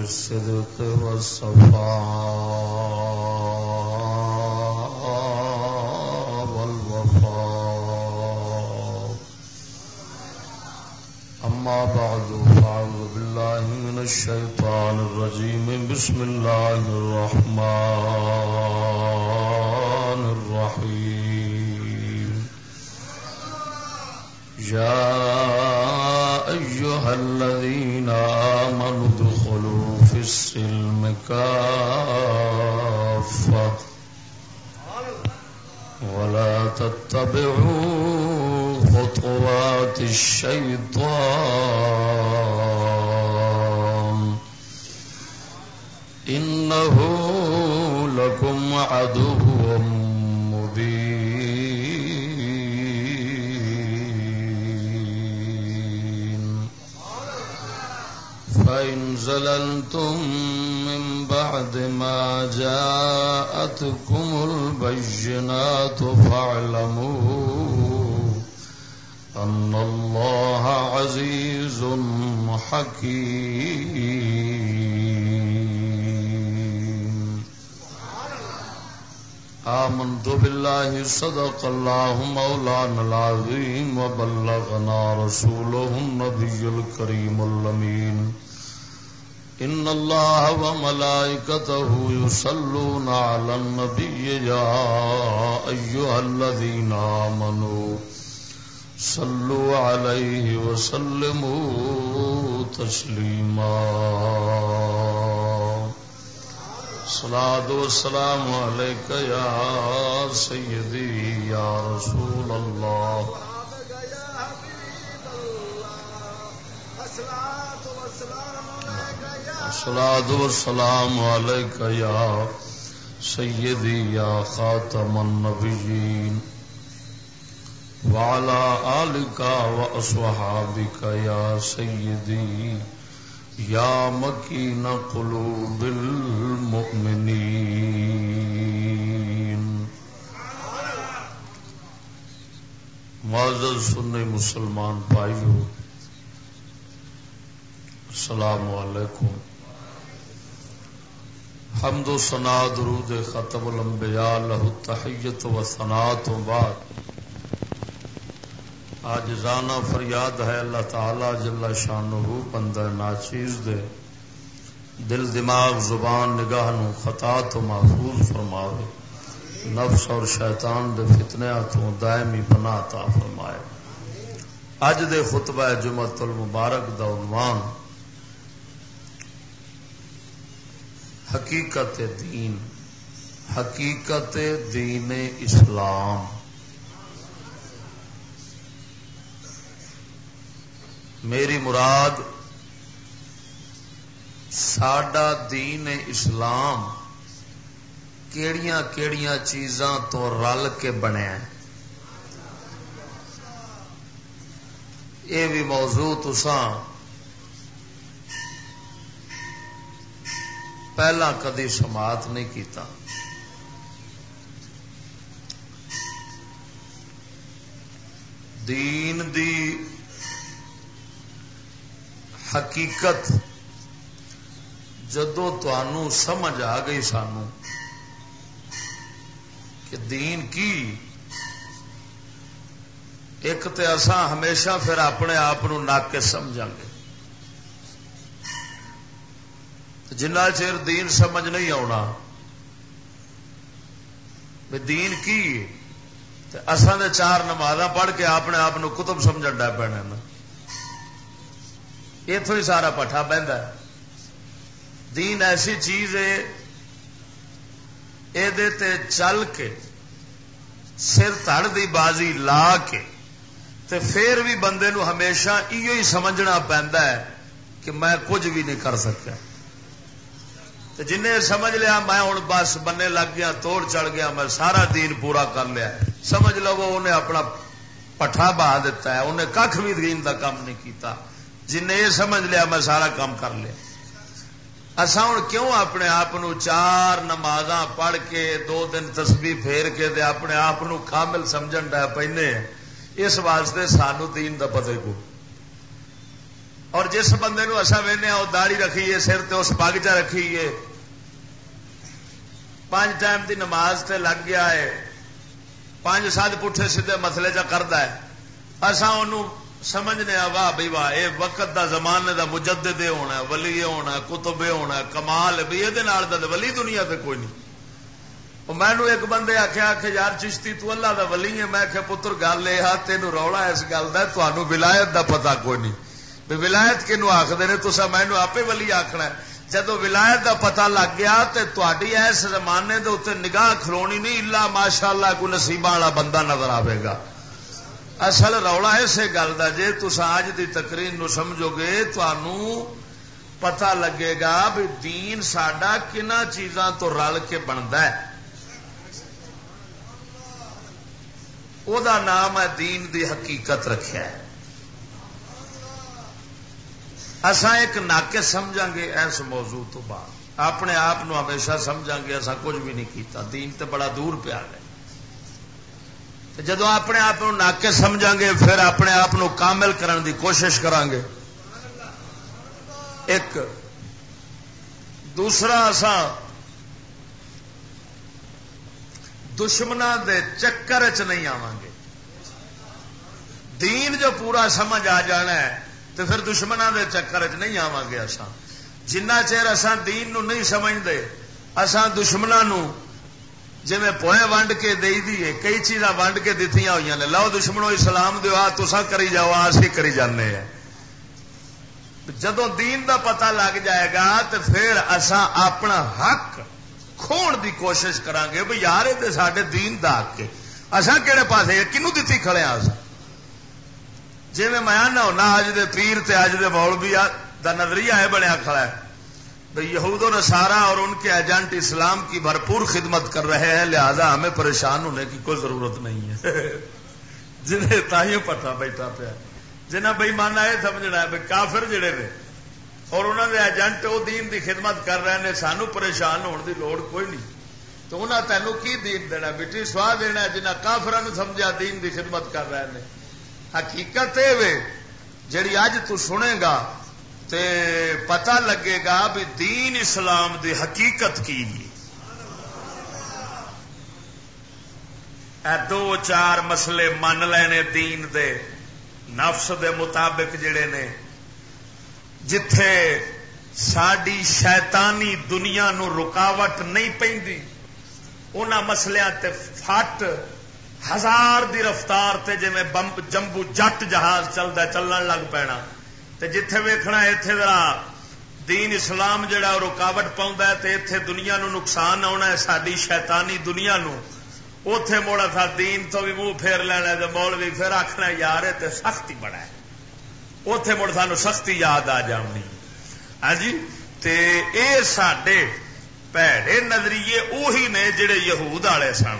بالصدق والصفاء والوفاء. أما بعد، فأعوذ بالله من الشيطان الرجيم. بسم الله الرحمن الرحيم. يا ولا خطوات الشيطان. إنه لكم عدو مبين. فإن زللتم من بعد ما جاءتكم حكيم آمنت بالله صدق الله مولانا العظيم وبلغنا رسوله النبي الكريم اللمين إن الله وملائكته يصلون على النبي يا أيها الذين آمنوا صلوا عليه وسلموا۔ تسليما صلاة والسلام عليك يا سيدي يا رسول الله الصلاة والسلام عليك يا سيدي يا خاتم النبيين وعلى آلك وأصحابك يا سيدي، يا مكين قلوب المؤمنين. معزز سنی مسلمان بھائیو، السلام علیکم۔ حمد و سنا درود ختم الانبیاء، لہو تحیت و سنا تو بعد۔ آج رانا فریاد ہے اللہ تعالی جل شان بندہ ناچیز دے۔ دل دماغ زبان نگاہ نو خطا تو محفوظ فرماوے۔ نفس اور شیطان دے فتنیا تو دائمی بنا تا فرمائے۔ اج دے خطبہ جمعت المبارک دا عنوان حقیقت دین۔ حقیقت دین اسلام۔ میری مراد ساڈا دین اسلام کیڑیاں کیڑیاں چیزاں تو رل کے بنیا یہ بھی موضوع تسان پہلا کدی سماعت نہیں کیتا۔ دین دی حقیقت جدو سمجھ آ گئی سانو کہ دین کی ایک تو اسان ہمیشہ پھر اپنے آپ ناک کے سمجھا گے۔ جنا چیر دین سمجھ نہیں آنا دین کی اصل نے چار نماز پڑھ کے اپنے آپ کتب سمجھ ڈا پینا اتوں ہی سارا پٹھا بہتا دین ایسی چیز ہے یہ چل کے، سر تڑ دی بازی لا کے، تے پھر بھی بندے نو ہمیشہ یہ سمجھنا پہنتا ہے کہ میں کچھ بھی نہیں کر سکتا۔ جن سمجھ لیا میں ہوں بس بننے لگ گیا، توڑ چڑھ گیا، میں سارا دین پورا کر لیا۔ سمجھ لو انہیں اپنا پٹھا بہا دیتا ہے، انہیں کھ بھی دین کا کام نہیں کیتا۔ جن یہ سمجھ لیا میں سارا کام کر لیا۔ اصا ہوں کیوں اپنے آپ چار نماز پڑھ کے دو دن تسبیح پھیر کے دے اپنے آپ کامل سمجھ ڈا پہنے اس واسطے سانو دین کا پتے کو۔ اور جس بندے نو اصا وہنے ہاں، وہ داڑی رکھیے، سر تے اس پگ چ رکھیے۔ پانچ ٹائم دی نماز تے لگ گیا ہے۔ پانچ سات پٹھے سیدھے مسلے چ کرتا ہے۔ اصا ان سمجھنے واہ بھائی، واہ یہ وقت دا زمانے دا مجدد ہونا ولی ہونا کتب ہونا کمال بھی یہ ولی دنیا تے کوئی نہیں۔ مینو ایک بندے آخیا آخ یار چشتی، تو اللہ دا ولی ہے۔ میں آخیا پتر، گل یہ تین رولا اس گل کا تمہوں ولایت دا پتا کوئی نہیں۔ ولایت کنو آخر نے؟ تو مینو آپ ولی آخنا جدو ولایت دا پتا لگ گیا تو تھی اس زمانے دے اتنے نگاہ کھلونی نہیں الا ماشاء اللہ کوئی نسیبا والا بندہ نظر آئے گا۔ اصل رولا اسی گل کا جی تسا اج کی تقریر نو سمجھو گے تو پتا لگے گا بھی دین سڈا کن چیزاں تو رل کے بنتا ہے۔ او دا نام ہے دین دی حقیقت رکھا ہے۔ اسا ایک ناقص سمجھا گے اس موضوع تو بعد۔ اپنے آپ ہمیشہ سمجھا گے ایسا کچھ بھی نہیں کیتا۔ دین تے بڑا دور پیا ہے۔ جدو اپنے آپ ناقص سمجھا گے پھر اپنے آپ کامل کرن دی کوشش کران گے ایک، دوسرا اسا دشمنا دے چکر چ نہیں آواں گے۔ دین جو پورا سمجھ آ جانا ہے تو پھر دشمنوں دے چکر چ نہیں آواں گے اساں۔ جنہ چیر اساں دین نو نہیں سمجھتے اساں دشمنوں جی میں پوئے ونڈ کے دے دیے کئی چیزاں ونڈ کے دتی ہوئی نے لو دشمنوں اسلام دو آ تسا کری جاؤ اسی کری جانے ہیں۔ جدو دین دا پتہ لگ جائے گا تو پھر اساں اپنا حق کھون دی کوشش کران گے بھئی یار، یہ سارے دین دا حق کے اساں کہڑے پاسے کنو دتی کھڑے ہاں آ جی میں میاں نہ ہونا اج دے پیر تے اج دے مولوی دا نظریہ ہے بنیا کھڑا ہے۔ بھئی یہود و نصارہ اور ان کے ایجنٹ اسلام کی بھرپور خدمت کر رہے ہیں، لہذا ہمیں پریشان ہونے کی کوئی ضرورت نہیں ہے۔ جنہیں تاہیوں پتا بیٹھا پیا۔ جنہیں بھائی مانا یہ سمجھنا ہے، بھائی کافر جڑے نے۔ اور انہوں نے ایجنٹ وہ دین دی خدمت کر رہے ہیں سانو پریشان ہونے دی لوڑ کوئی نہیں۔ تو انہیں تینوں کی دین دینا بیٹی سواہ دینا جنہیں کافران سمجھا دین دی خدمت کر رہے ہیں حقیقت یہ جڑی اج تو سنے گا تے پتا لگے گا بھی دین اسلام دی حقیقت کی اے دو چار مسئلے من لینے دین دے، نفس دے مطابق جڑے نے، جتھے ساڈی شیطانی دنیا نو رکاوٹ نہیں پی ان مسلیاں تے فٹ ہزار دی رفتار تے جی میں جمبو جٹ جہاز چلتا چلن لگ پینا۔ تے جتھے ویکھنا ایتھے ذرا دین اسلام جڑا رکاوٹ پاؤں تے ایتھے دنیا نو نقصان آنا ہے ساری شیطانی دنیا نو۔ اوتھے موڑا تھا دین تو بھی منہ پھیر لینا تے مولوی پھر آخنا یار تے سختی بڑا ہے۔ اوتھے مڑ سانو سختی یاد آ جانی ہاں جی؟ تے اے ساڈے پیڑے نظریے اوہی نے جڑے یہود والے سن۔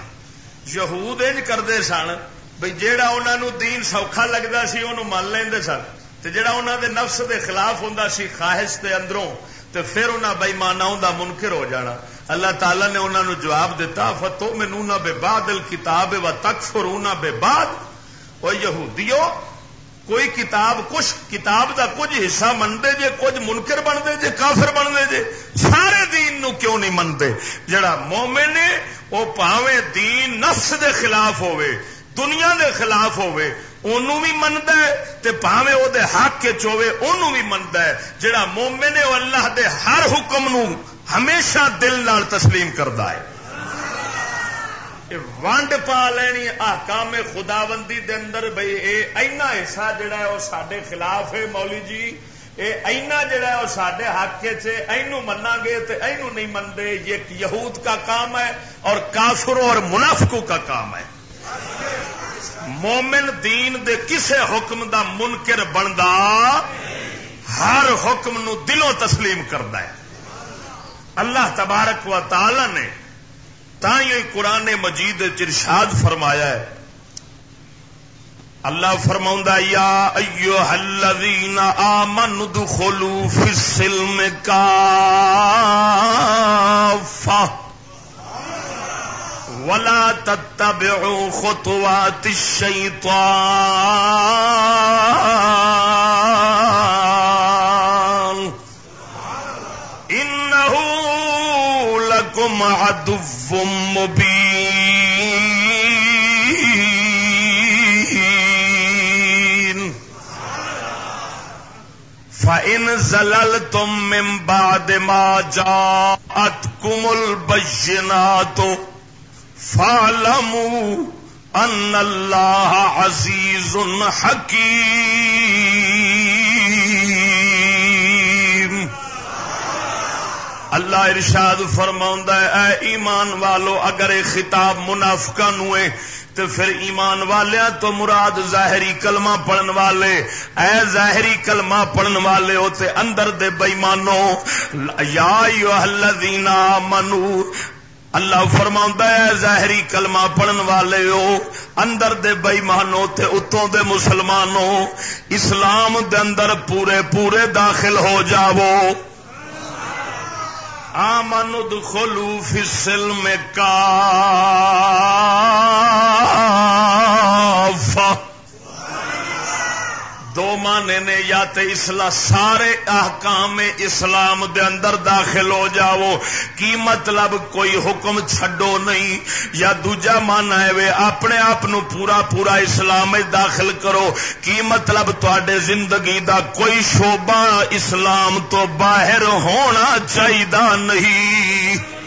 یہود انج کرتے سن بھائی جہا انہوں دین سوکھا لگتا سی انہوں من لیں سن۔ تو جہا انہوں دے نفس دے خلاف ہوں سی، خواہش دے اندروں تو پھر انہیں بئیمانا ہوں منکر ہو جانا۔ اللہ تعالی نے انہوں نے جواب دیتا فتو میں بے باد کتاب و تک فرونا بے باد وہ یہودیو، کوئی کتاب، کچھ کتاب دا کچھ حصہ منتے جے، کچھ منکر بنتے جے، کافر بنتے جے، سارے دین نو کیوں نہیں منتے جڑا مومن نے وہ پاوے دین نفس دے خلاف ہوئے دنیا دے خلاف ہوئے انہوں بھی منتا ہے تے پاوے وہ دے حق کے چوے انہوں بھی منتا ہے، جڑا مومن ہے اللہ دے ہر حکم نو ہمیشہ دل نال تسلیم کرتا ہے۔ ونڈ پا لینی آکام خدا بندی دے اندر بھائی اے اینا حصہ جڑا ہے وہ سڈے خلاف ہے مولی جی۔ اے اینا جڑا ہے وہ سڈے حق کے چھے اینو منا گے تو اینو نہیں منتے یہ یہود کا کام ہے اور کافروں اور منافقوں کا کام ہے۔ مومن دین دے کسے حکم دا منکر بندا ہر حکم نو دلوں تسلیم کرتا ہے۔ اللہ تبارک و تعالی نے تا ہی قرآن مجید چرشاد فرمایا ہے۔ اللہ فرما یا ایو الذین آمنوا دخلوا فی السلم کافہ۔ ولا تتبعوا خطوات الشيطان. إنه لكم عدو مبين. فإن زللتم من بعد ما جاءتكم البينات فاعلموا أن الله عزيز حكيم اللہ ارشاد فرما اے ایمان والو، اگر یہ خطاب منافقا نو تو پھر ایمان والیا تو مراد ظاہری کلمہ پڑھن والے۔ اے ظاہری کلمہ پڑھن والے ہوتے اندر دے بےمانو یا الذین آمنو اللہ فرما ہے، ظاہری کلمہ پڑھن والے ہو، اندر دے بئیمانو تے اتوں دے مسلمانوں، اسلام دے اندر پورے پورے داخل ہو جاو آمن دخلو فی السلم کافا دو مانے نے یا تے اسلام سارے احکام اسلام دے اندر داخل ہو جاؤ، کی مطلب کوئی حکم چھڈو نہیں، یا دوجا مانا ہے وے اپنے آپ پورا پورا اسلام داخل کرو، کی مطلب تے زندگی دا کوئی شوبہ اسلام تو باہر ہونا چاہیے نہیں۔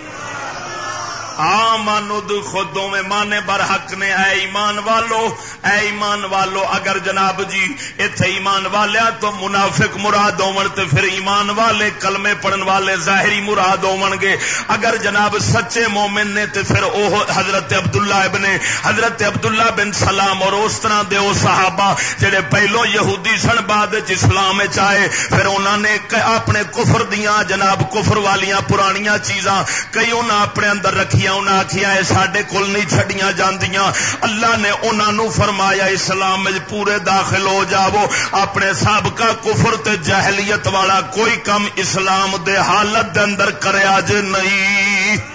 آماند خودوں میں مانے بر حق نے، اے ایمان والو، اے ایمان والو، اگر جناب جی اتے ایمان والیا تو منافق مراد ہون تے پھر ایمان والے کلمے پڑھن والے ظاہری مراد ہون گے۔ اگر جناب سچے مومن نے تے پھر او حضرت عبداللہ ابن، حضرت عبداللہ بن سلام اور اس طرح دے او صحابہ جڑے پہلو یہودی سن بعد اسلام چائے پھر انہوں نے اپنے کفر دیاں جناب کفر والیاں پرانیاں چیزاں کئی انہوں اپنے اندر رکھی انہیں آخیا سڈے کول نہیں چڈیا جاندیاں۔ اللہ نے انہوں فرمایا، اسلام پورے داخل ہو جاو اپنے سابقہ کفر تے جہلیت والا کوئی کم اسلام دے حالت دے اندر کریا جے نہیں۔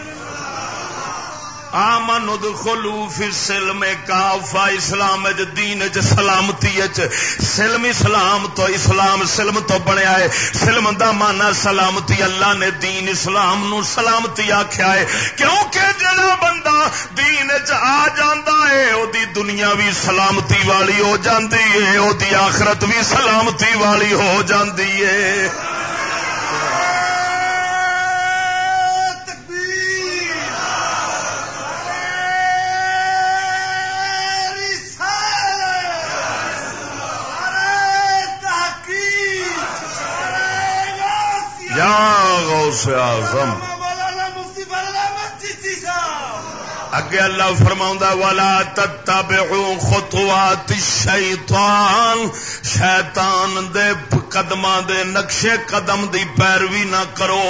آمن ادخلو فی سلم کافا اسلام اج دین چ سلامتی اج سلم اسلام تو اسلام، سلم تو بنیا ہے۔ سلم دا مانا سلامتی، اللہ نے دین اسلام نو سلامتی آخیا ہے۔ کیونکہ جڑا بندہ دین چ آ جاندا ہے او دی دنیا بھی سلامتی والی ہو جاندی ہے او دی آخرت بھی سلامتی والی ہو جاندی ہے۔ غوث اعظم۔ اگے اللہ فرما والا تتبعوا خطوات الشیطان شیطان دے قدم دے نقشے قدم دی پیروی نہ کرو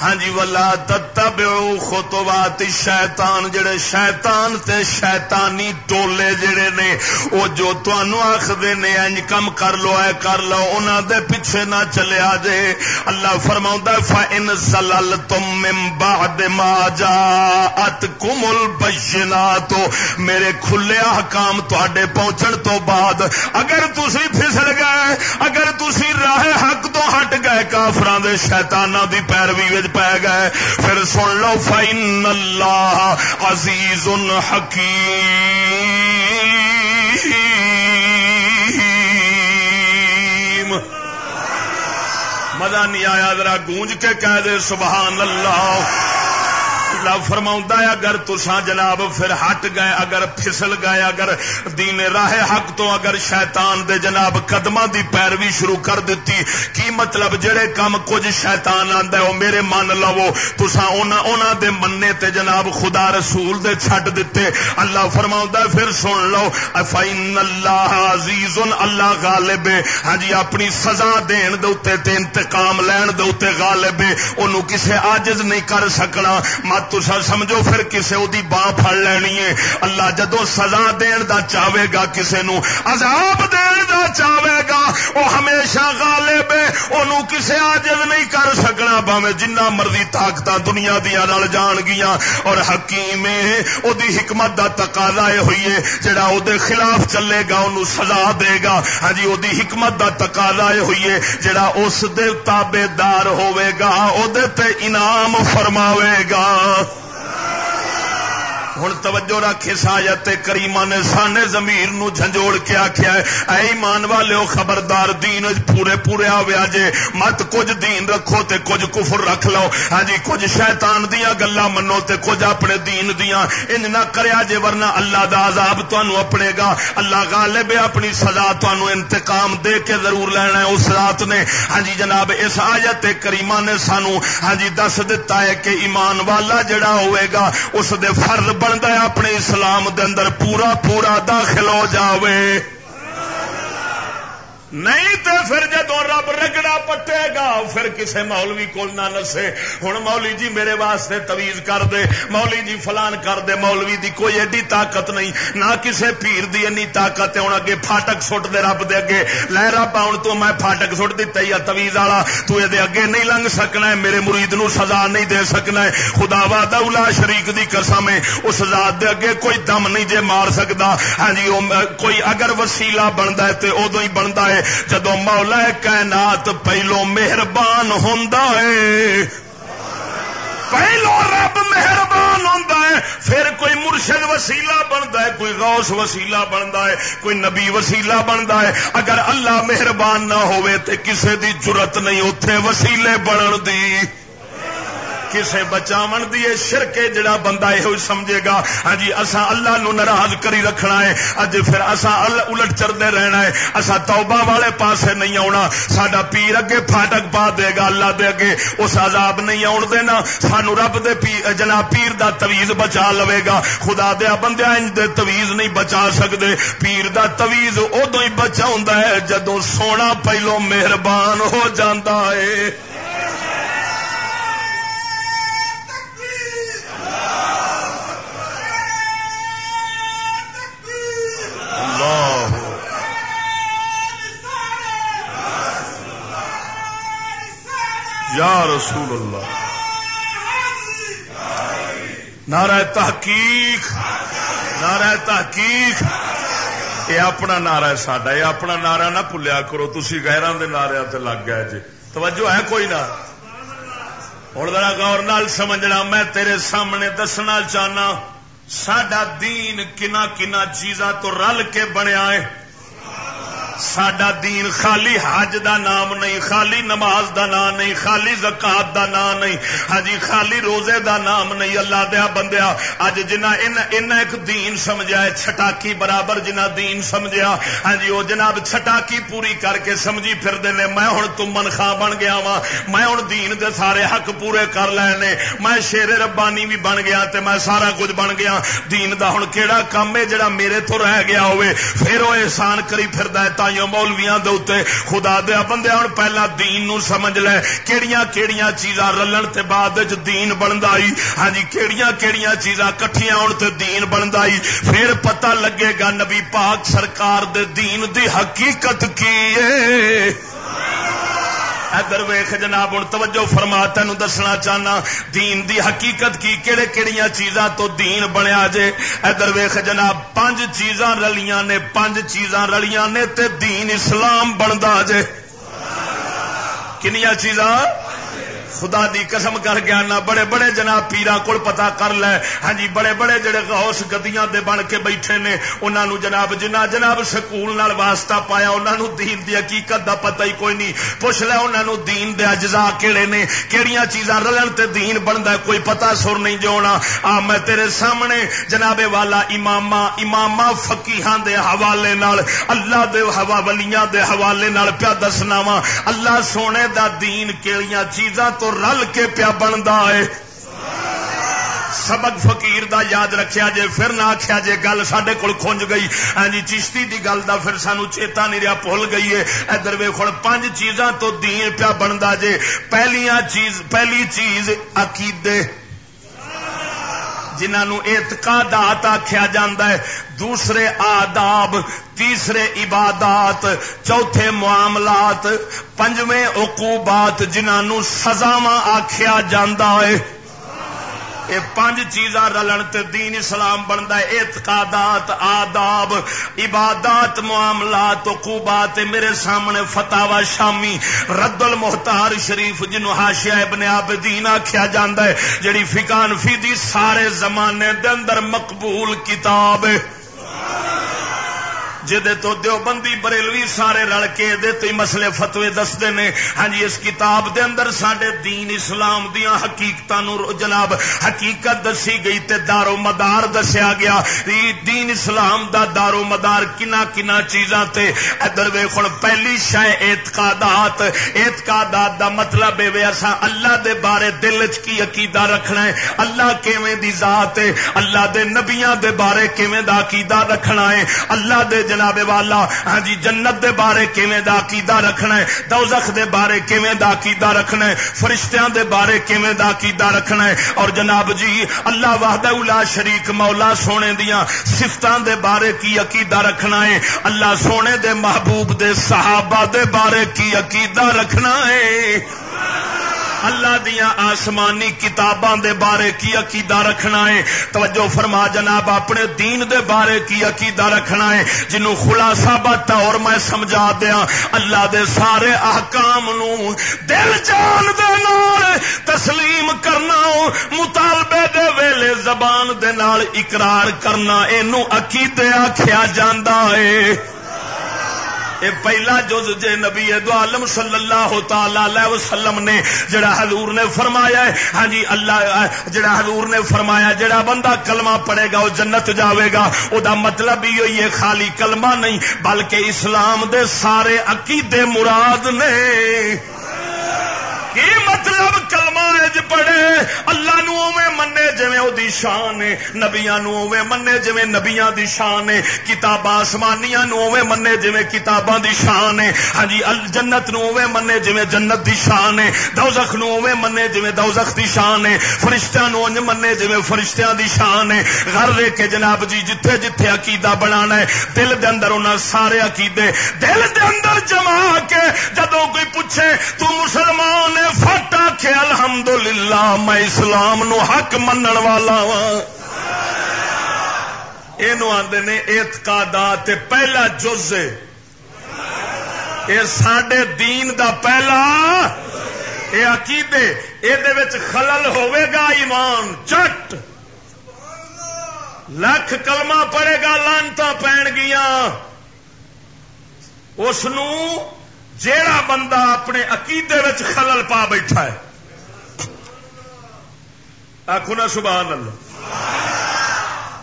ہاں جی والا تتبعوا خطوات الشیطان جڑے شیطان تے شیطانی ٹولے جڑے نے او جو تانوں آکھدے نے انج کم کر لو اے کر لو انہاں دے پیچھے نہ چلے آ جے اللہ فرماوندا فَإِن زَلَلْتُم مِّن بَعْدِ مَا جَاءَتْكُمُ البینات میرے کھلے حکام تے پہنچن تو بعد اگر تسی پھسل گئے اگر تسی راہ حق تو ہٹ گئے۔ کافران دے شیطانہ دی پیروی پی گئے۔ پھر سن لو فین اللہ عزیز حکیم مزہ نہیں آیا، ذرا گونج کے کہہ دے، سبحان اللہ۔ اللہ فرما ہے، اگر تسا جناب پھر ہٹ گئے، اگر پھسل گئے، اگر دین راہ حق تو اگر شیطان دے جناب قدم دی پیروی شروع کر دیتی کی مطلب جڑے کام کچھ شیطان آندا ہے وہ میرے من لو تسا اونا دے مننے تے جناب خدا رسول دے چھٹ دیتے اللہ فرما ہے، پھر سن لو فائن اللہ عزیز اللہ غالب ہاں جی اپنی سزا دین دے اتنے تے انتقام لین دے اتنے غالب انہوں کسے آجز نہیں کر سکنا۔ مت تسا سمجھو پھر کسے او دی باں پھڑ لینی ہے۔ اللہ جدو سزا دین دا چاہے گا کسے نو، عذاب دین دا چاہے گا وہ ہمیشہ غالب ہے۔ انہوں کسے آجز نہیں کر سکنا باوے جنہ مرضی طاقت دنیا دیا نال جان گیا اور حکیم او دی حکمت دا تقاضا ہوئی ہے، جڑا او دے خلاف چلے گا انہوں سزا دے گا۔ ہاں جی او دی حکمت دا تقاضا ہوئی ہے، جڑا اس دے تابے دار ہوئے گا او دے تے انعام فرماوے گا۔ ہوں توجہ رکھ اس آیت کریما نے سانے زمیر نو جھنجوڑ کے آخیا ہے اے ایمان والے خبردار دین پورے پورے آویا جے مت کچھ دین رکھو تے کچھ کفر رکھ لو ہاں جی کچھ شیطان دیا گلا منو تے کچھ اپنے دین دیا انج نہ کریا جے ورنہ اللہ دا عذاب تانوں اپنے گا اللہ غالب اپنی سزا تانوں انتقام دے کے ضرور لینا ہے اس رات نے ہاں جی جناب اس آیت کریما نے سانو ہاں جی دس دتا ہے کہ ایمان والا جڑا ہوئے گا اس دے فرض بنتا ہے اپنے اسلام دے اندر پورا پورا داخل ہو جاوے۔ نہیں تو پھر جدو رب رگڑا پٹے گا، پھر کسے مولوی کو نہ نسے۔ ہوں مولی جی میرے واسطے تویز کر دے مولی جی فلان کر دے، مولوی دی کوئی ایڈی طاقت نہیں۔ نہ کسے پیر دی اینی طاقت ہوں اگے فاٹک سٹ دے رب دے اگے۔ لے رب آن تو میں فاٹک سٹ دیتا ہی تویز والا۔ تو یہ اگے نہیں لنگ سکنا ہے، میرے مرید نو سزا نہیں دے سکنا ہے۔ خدا وا دولا شریک دی قسم ہے، اس ذات دے اگے کوئی دم نہیں جے مار سکتا ہاں جی کوئی اگر وسیلہ بنتا ہے تو ادو ہی بنتا ہے۔ جدو مولا کائنات پہلو مہربان ہوں پہلو رب مہربان ہوتا ہے۔ پھر کوئی مرشد وسیلہ بنتا ہے، کوئی غوث وسیلہ بنتا ہے، کوئی نبی وسیلہ بنتا ہے۔ اگر اللہ مہربان نہ ہوئے تے کسے دی ضرورت نہیں اتے وسیلے بنن دی۔ کسے بچاو دی شرکے جڑا بندہ یہ سمجھے گا۔ ہاں جی اصا اللہ نو ناراض کری رکھنا ہے۔ اج پھر اصا الٹ چڑھتے رہنا ہے۔ اصا توبہ والے پاسے نہیں آنا سڈا پیر اگے فاٹک پا دے گا اللہ دے اگے۔ اس عذاب نہیں آن دینا۔ سانو رب دے پی جنا پیر دا تویز بچا لوے گا۔ خدا دیا بندیا انج دے تویز نہیں بچا سکتے پیر دا تویز ادو ہی بچا ہے۔ جدو سونا پہلو مہربان ہو جاتا ہے۔ یا رسول اللہ۔ نعرہ تحقیق نعرہ تحقیق۔ یہ اپنا نعرہ ہے ساڈا، یہ اپنا نعرہ نہ بھولیا کرو تھی گہران کے نعرے تے لگ گئے جی۔ توجہ ہے کوئی نہ؟ ہوں ذرا گور نال سمجھنا، میں تیرے سامنے دسنا چاہنا سڈا دین کنا کنا چیزاں تو رل کے بنیا ہے۔ سڈا دین خالی حج دا نام نہیں، خالی نماز دا نام نہیں، خالی زکات دا نام نہیں۔ ہاں جی، خالی روزے دا نام نہیں۔ اللہ دیا بندیا اج جنا ان ایک دین سمجھا ہے، چھٹاکی برابر جنا دین سمجھا ہاں جی وہ جناب چھٹاکی پوری کر کے سمجھی پھر دینے میں ہوں تمن خاں بن گیا وا میں ہوں دین دے سارے حق پورے کر لے میں شیر ربانی بھی بن گیا تے میں سارا کچھ بن گیا۔ دین دا ہوں کیڑا کام ہے، جڑا میرے تو رہ گیا ہوئے۔ پھر وہ احسان کری پھر تائیوں مولویاں دے خدا دیا بندے ہوں پہلا دین نو سمجھ لے کیڑیاں کیڑیاں چیزاں رلن تے بعد دین بنتا ہاں جی کیڑیاں کیڑیاں چیزاں کٹھیاں ہون تے دین بنتا پھر پتہ لگے گا نبی پاک سرکار دے دین دی حقیقت کی ہے ادھر ویخ جناب ہوں توجہ فرما تین دسنا چاہنا، دین دی حقیقت کی کہڑے کہڑی چیزاں تو دین بنیا جے؟ ادھر ویخ جناب پانچ چیزاں رلیاں نے پانچ چیزاں رلیاں نے تے دین اسلام بنتا جے۔ کنیا چیزاں؟ خدا دی قسم کر گیا نہ بڑے بڑے جناب پیرا کول پتا کر لے۔ ہاں جی بڑے بڑے جڑے غوث گدیاں دے بن کے بیٹھے نے، انہاں نو جناب جنہ جناب سکول نال واسطہ پایا، انہاں نو دین دی حقیقت دا پتہ ہی کوئی نہیں۔ پوچھ لے، انہاں نو دین دے اجزاء کیڑے نے؟ کیڑیاں چیزاں رلن تے دین بندا کوئی پتہ سر نہیں جونا آ، میں تیرے سامنے جناب والا امامہ امامہ فقیہاں دے حوالے نال، اللہ دے ہوا ولیاں دے حوالے نال پیا دسنا وا اللہ سونے دا دین کیڑیاں چیزاں تو رل کے پیا بنتا ہے۔ سبق فقیر دا یاد رکھیا جے، پھر نہ آخیا جے، گل سڈے کول کھنج گئی۔ ہاں جی چشتی دی گل دا پھر سانو چیتا نہیں رہا بھول گئی ہے۔ ادھر وے پانچ چیزاں تو دین پیا بنتا جے۔ پہلیاں چیز، پہلی چیز عقیدے۔ جنہوں اعتقادات آخیا جا ہے، دوسرے آداب، تیسرے عبادات، چوتھے معاملات، پنجویں عقوبات جنہوں سزاواں آخیا جاتا ہے۔ یہ پانچ چیزاں رلن تے دین اسلام بنتا ہے، اعتقادات، آداب، عبادات، معاملات، عقوبات، میرے سامنے فتاوا شامی رد المحتار شریف جنو ہاشیا ابن عابدین آکھیا جاندہ ہے، جڑی فکان فی دی سارے زمانے دے اندر مقبول کتاب ہے۔ جہد تو دیوبندی بریلوی سارے رل کے دے مسئلے فتوے دستے نے۔ ہاں جی اس کتاب دے اندر سڈے دین اسلام دیا حقیقت جناب حقیقت دسی گئی تے دارو مدار دسیا گیا۔ دین اسلام دا دارو مدار کنا کنا چیزاں تے۔ ادھر ویخن پہلی شہ اعتقادات۔ اعتقادات دا مطلب ہے اصا اللہ دے بارے دل چ کی عقیدہ رکھنا ہے۔ اللہ کیویں دی ذات ہے؟ اللہ دے نبیاں دے بارے کیویں دا عقیدہ رکھنا ہے؟ اللہ دے جناب والا ہاں جی جنت دے بارے کیویں دا عقیدہ رکھنا ہے؟ دوزخ دے بارے کیویں دا عقیدہ رکھنا ہے؟ فرشتیاں دے بارے کیویں دا عقیدہ رکھنا ہے؟ اور جناب جی اللہ وحدہ الا شریک مولا سونے دیاں صفتاں دے بارے کی عقیدہ رکھنا ہے؟ اللہ سونے دے محبوب دے صحابہ دے بارے کی عقیدہ رکھنا ہے؟ اللہ دیا آسمانی کتاباں دے بارے کی عقیدہ رکھنا ہے؟ توجہ فرما جناب، اپنے دین دے بارے کی عقیدہ رکھنا ہے۔ جنوں خلاصہ بات اور میں سمجھا دیا اللہ دے سارے احکام نو دل جان دے نال تسلیم کرنا مطالبے دے ویلے زبان دے نال اقرار کرنا اینو عقیدے آکھیا جاندا ہے۔ اے پہلا جز جے نبی دو عالم صلی اللہ تعالی وسلم نے، جڑا حضور نے فرمایا ہے۔ ہاں جی اللہ، جڑا حضور نے فرمایا، جڑا بندہ کلمہ پڑے گا، وہ جنت جاوے گا۔ او دا مطلب ہی ہوئی ہے، خالی کلمہ نہیں، بلکہ اسلام دے سارے عقیدے مراد نے۔ کی مطلب کلمہ اج پڑھے؟ اللہ نو اوے منے جویں او دی شان ہے، نبیاں نو اوے منے جویں نبیاں دی شان ہے، کتاباں آسمانیاں نو اوے منے جویں کتاباں دی شان ہے۔ ہاں جی جنت نو اوے منے جویں جنت دی شان ہے۔ دوزخ نو اوے منے جویں دوزخ دی شان ہے۔ فرشتیاں نو انج منے جویں فرشتیاں دی شان ہے۔ گھر دے کے جناب جی جتھے جتھے عقیدہ بنانا ہے، دل دے اندر انہاں سارے عقیدے، دل دے اندر جما کے جدوں کوئی پوچھے، تو مسلمان فٹ آخ الحمد للہ میں اسلام نو حق من والا وا یہ آدھے نے اعتقادات پہلا جز یہ سڈے دین دا پہلا۔ یہ عقیدے یہ خلل ہوے گا ایمان۔ چٹ۔ لکھ کلمہ پڑے گا لانتا پہن گیا اس جیڑا بندہ اپنے عقیدے خلل پا بیٹھا ہے۔ آخو نا سبحان اللہ۔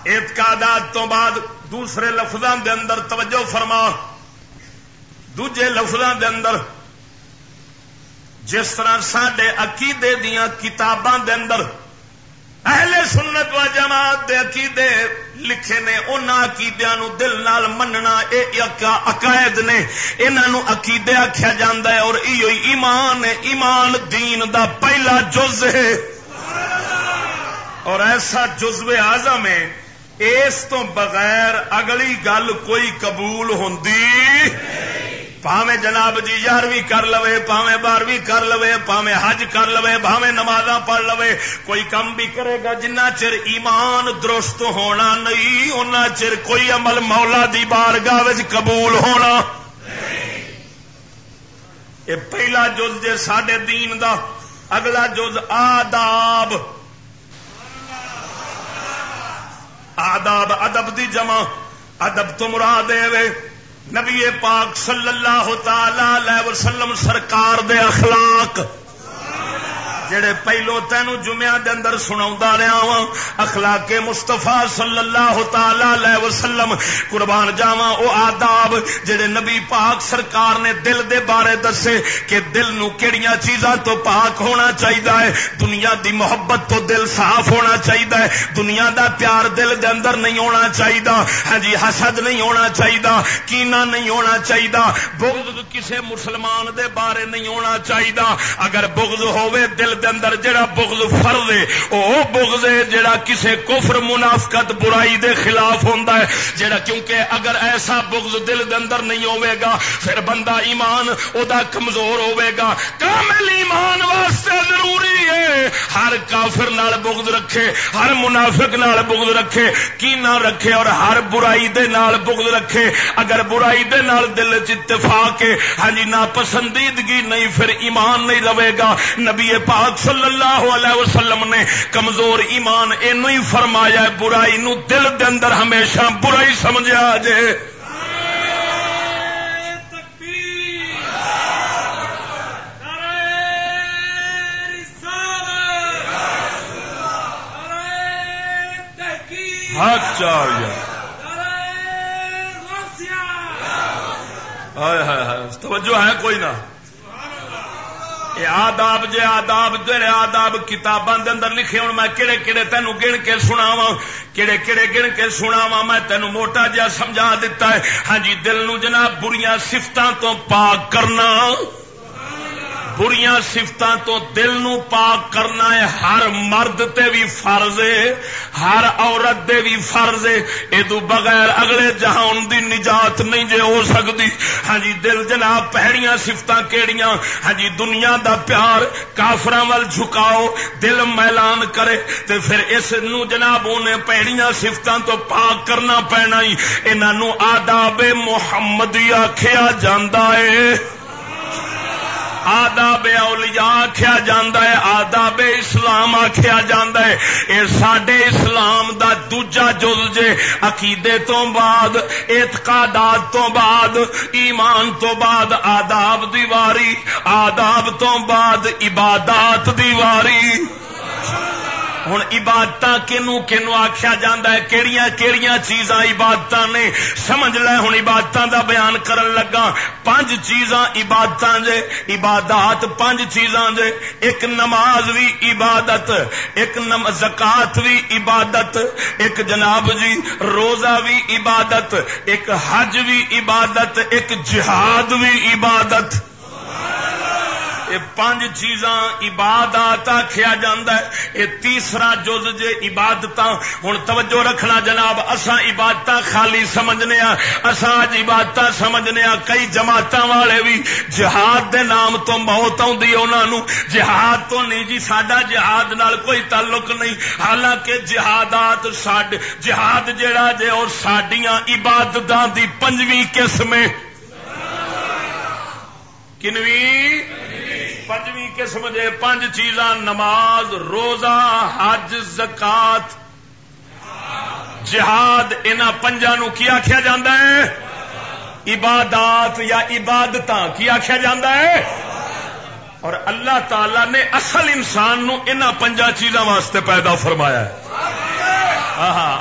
اعتقادات تو بعد دوسرے لفظوں دے اندر توجہ فرما۔ دوجے لفظوں دے اندر جس طرح سڈے عقیدے دیا کتاباں دے اندر اہل سنت و جماعت دے عقیدے لکھے نے ان عقیدیا دل نال مننا اے عقائد نے۔ انہوں عقیدے آخیا جا اور ایو ایمان ایمان دین دا پہلا جز ہے۔ اور ایسا جزو آزم ہے۔ اس تو بغیر اگلی گل کوئی قبول ہوندی پاوے جناب جی یارویں کر لو پاوے بارہویں کر لو پاوے حج کر لو پاوے نماز پڑھ لو کوئی کم بھی کرے گا، جنہ چر ایمان درست ہونا نہیں ان چر کوئی عمل مولا دی بارگاہ قبول ہونا۔ یہ پہلا جز جے سڈے دین دا، اگلا جز آداب۔ آداب، ادب دی جمع۔ ادب تو مراد دے نبی پاک صلی اللہ تعالی وسلم سرکار دے اخلاق جڑے پہلو تینو جمعہ دے اندر سنا رہا وا اخلاق مستفا صلی اللہ تعالی وسلم، قربان جاوا او آداب جڑے نبی پاک سرکار نے دل دے بارے دسے کہ دل نو کیڑیاں چیزاں تو پاک ہونا چاہیے ہے، دنیا دی محبت تو دل صاف ہونا چاہیے ہے، دنیا دا پیار دل دے اندر نہیں ہونا چاہیے ہاں جی حسد نہیں ہونا چاہیے کینا نہیں ہونا چاہیے بغض کسے مسلمان دے بارے نہیں ہونا چاہیے اگر بغض ہوئے دل دے اندر جڑا بغض فرض ہے، او بغض ہے جڑا کسے کفر منافقت برائی دے خلاف ہوندا ہے، جڑا کیونکہ اگر ایسا بغض دل دے اندر نہیں ہوے گا، پھر بندہ ایمان، او دا کمزور ہوے گا۔ کامل ایمان واسطے ضروری ہے۔ ہر کافر نال بغض رکھے، ہر منافق نال بغض رکھے، کی نہ رکھے اور ہر برائی دے نال بغض رکھے۔ اگر برائی دے نال دل چ اتفاق ہے ہاں جی نا پسندیدگی نہیں، پھر ایمان نہیں رہے گا۔ نبی پاک صلی اللہ علیہ وسلم نے کمزور ایمان اینو ہی فرمایا برائی نو دل دے اندر ہمیشہ برائی سمجھا جائے توجہ ہے کوئی نہ۔ آداب جے آداب جڑے آداب کتاباں دے اندر لکھے ہوں میں کہڑے کہڑے تینو گن کے سناواں کہڑے کہڑے گن کے سناواں، میں تینو موٹا جا سمجھا دیتا ہے۔ ہاں جی دل نو جناب بریاں صفتاں تو پاک کرنا۔ بریاں سفتوں تو دل نو پاک کرنا ہے۔ ہر مرد تے بھی فرض ہے، ہر عورت دے بھی فرض ہے۔ ادو بغیر اگلے جہان دی نجات نہیں جے ہو سکتی۔ ہاں جی دل جناب، پہڑیاں سفت کیڑیاں۔ ہاں جی دنیا دا پیار کافر ول جھکاؤ، دل میلان کرے۔ تے پھر اس نو جناب انہیں پیڑیاں سفتوں تو پاک کرنا پینا ہی۔ انہوں آداب محمدی آخیا جاندہ ہے۔ آداب اولیاء آخیا جاندہ ہے، آداب اسلام آخیا جاندہ ہے۔ اے ساڈے اسلام دا دوجا جز جے، عقیدے تو بعد، اعتقادات تو بعد، ایمان تو بعد، آداب دیواری آداب تو بعد، عبادات دیواری ہوں عبادت کنو کنو آخیا جا ہے؟ کہڑیاں کہڑیاں چیزاں عبادت نے؟ سمجھ لے ہوں عبادت دا بیان کرن لگا پانچ چیزاں عبادت جے، عبادات پانچ چیزاں جے۔ ایک نماز بھی عبادت، ایک نم زکات بھی عبادت، ایک جناب جی روزہ بھی عبادت، ایک حج بھی عبادت، ایک جہاد بھی عبادت۔ پانچ چیزاں عبادات آخیا جا تیسرا جز جے عبادت ہوں توجہ رکھنا جناب اسا عبادت خالی سمجھنے اسا اج عبادت سمجھنے کئی جماعت والے بھی جہاد دے نام تو موت آنہوں جہاد تو نہیں جی سڈا جہاد نال کوئی تعلق نہیں۔ حالانکہ جہادات جہاد جہا جے اور سڈیا عبادت دی پنجویں قسم کنویں؟ پنجویں قسم دے پانچ چیزاں، نماز، روزہ، حج، زکات، جہاد ان پنجا نو کی آخیا جا ہے؟ عبادات یا عبادت کی آخیا جا ہے؟ اور اللہ تعالی نے اصل انسان نو ان پنجا چیزاں واسطے پیدا فرمایا ہے۔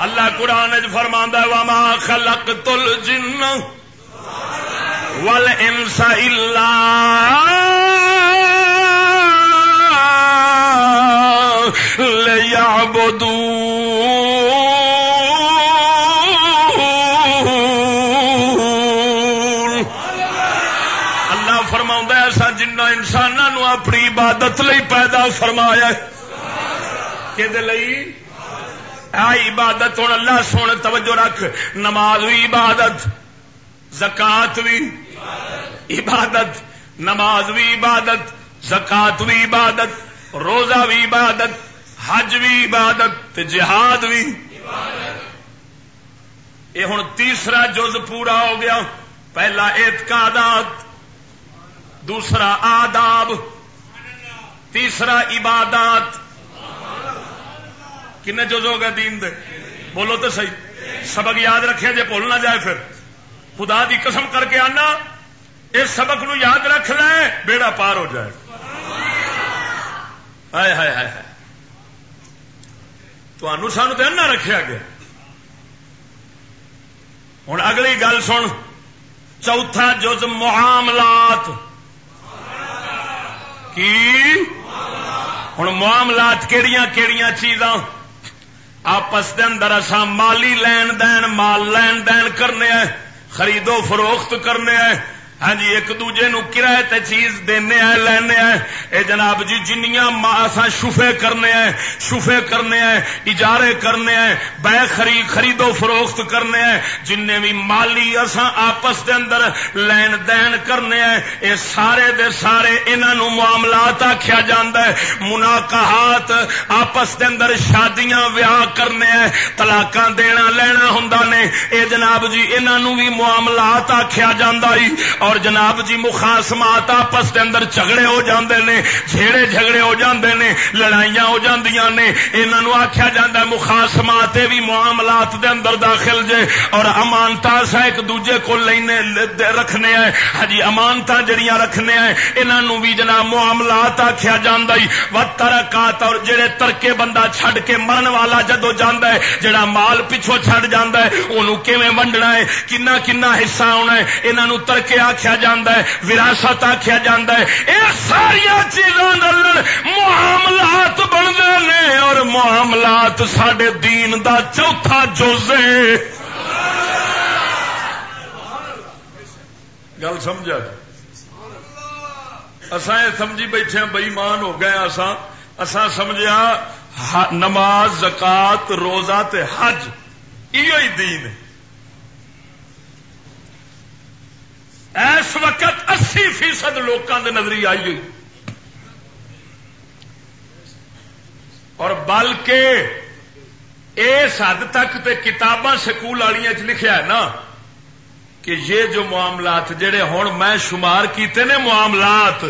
اللہ قرآن فرما وما خلق تل جن ول انسا بدو اللہ فرما ایسا جنہ انسانوں اپنی عبادت لئی پیدا فرمایا کہ عبادت ہوں اللہ سونے، توجہ رکھ۔ نماز بھی عبادت، زکات بھی عبادت۔ نماز بھی عبادت، زکات بھی عبادت۔ روزہ بھی عبادت، حج بھی عبادت جہاد بھی۔ یہ ہوں تیسرا جز پورا ہو گیا۔ پہلا اعتقادات، دوسرا آداب، تیسرا عبادات۔ کن جز ہو گئے دین دے؟ بولو تو صحیح۔ سبق یاد رکھے جی بھول نہ جائے پھر۔ خدا دی قسم کر کے آنا، اس سبق نو یاد رکھ لیں بیڑا پار ہو جائے۔ ہائے ہائے ہائے تو سانو تو ایسا رکھا گیا۔ ہوں اگلی گل سن۔ چوتھا جز معاملات۔ کی؟ ہوں معاملات کہڑی کہڑی چیزاں؟ آپس دے اندر اصا مالی لین دین، مال لین دین کرنے خریدو فروخت کرنے ہیں۔ ہاں جی ایک دوجے نو کرائے تے چیز دینے ہیں لینے ہیں اے جناب جی جنیاں ما اساں شفے کرنے ہیں شفے کرنے ہیں اجارے کرنے ہیں بے خرید خرید و فروخت کرنے ہیں جن بھی مالی اساں آپس دے اندر لین دین کرنے ہیں اے سارے دے سارے انہاں نو معاملات آکھیا جاندا ہے۔ مناقحات آپس دے اندر شادیاں، ویاہ کرنے ہیں طلاقاں دینا، لینا ہوندا نے۔ اے جناب جی انہاں نو بھی معاملات آکھیا جاندا ہی اور جناب جی مخاسمات آپس دے اندر جھگڑے ہو جاندے نے، جھیڑے جھگڑے ہو جاندے نے، لڑائیاں ہو جاندیاں نے، انہاں نو آکھیا جاندا ہے مخاسمات بھی معاملات دے اندر داخل جے، اور امانتا سا ایک دوجے کو لینے رکھنے ہیں ہجی امانتا جڑیاں رکھنے ہیں انہاں نو بھی جناب معاملات آکھیا جاندا ہی وترکات اور جڑے ترکے بندہ چھڈ کے مرن والا جدو جاندا ہے، جڑا مال پیچھے چھڈ جاندا ہے، اونوں کیویں ونڈنا ہے؟ کنا کنا حصہ ہونا ہے؟ انہاں نو ترکے آکھیا آخیا جا ہے، وراثت آخیا جا ہے۔ یہ ساریا چیزوں معاملات بنتے ہیں اور معاملات سڈے دین دا چوتھا جز گل سمجھا جی؟ اسان یہ سمجھی بیٹھے بئیمان ہو گئے اسان اسان سمجھا نماز، زکات، روزہ تے حج یہ دین ہے۔ اس وقت اسی فیصد لوگوں کے نظری آئی ہوئی۔ اور بلکہ اس حد تک تے کتاباں سکول والی لکھا ہے نا کہ یہ جو معاملات جڑے ہوں میں شمار کیتے نے معاملات،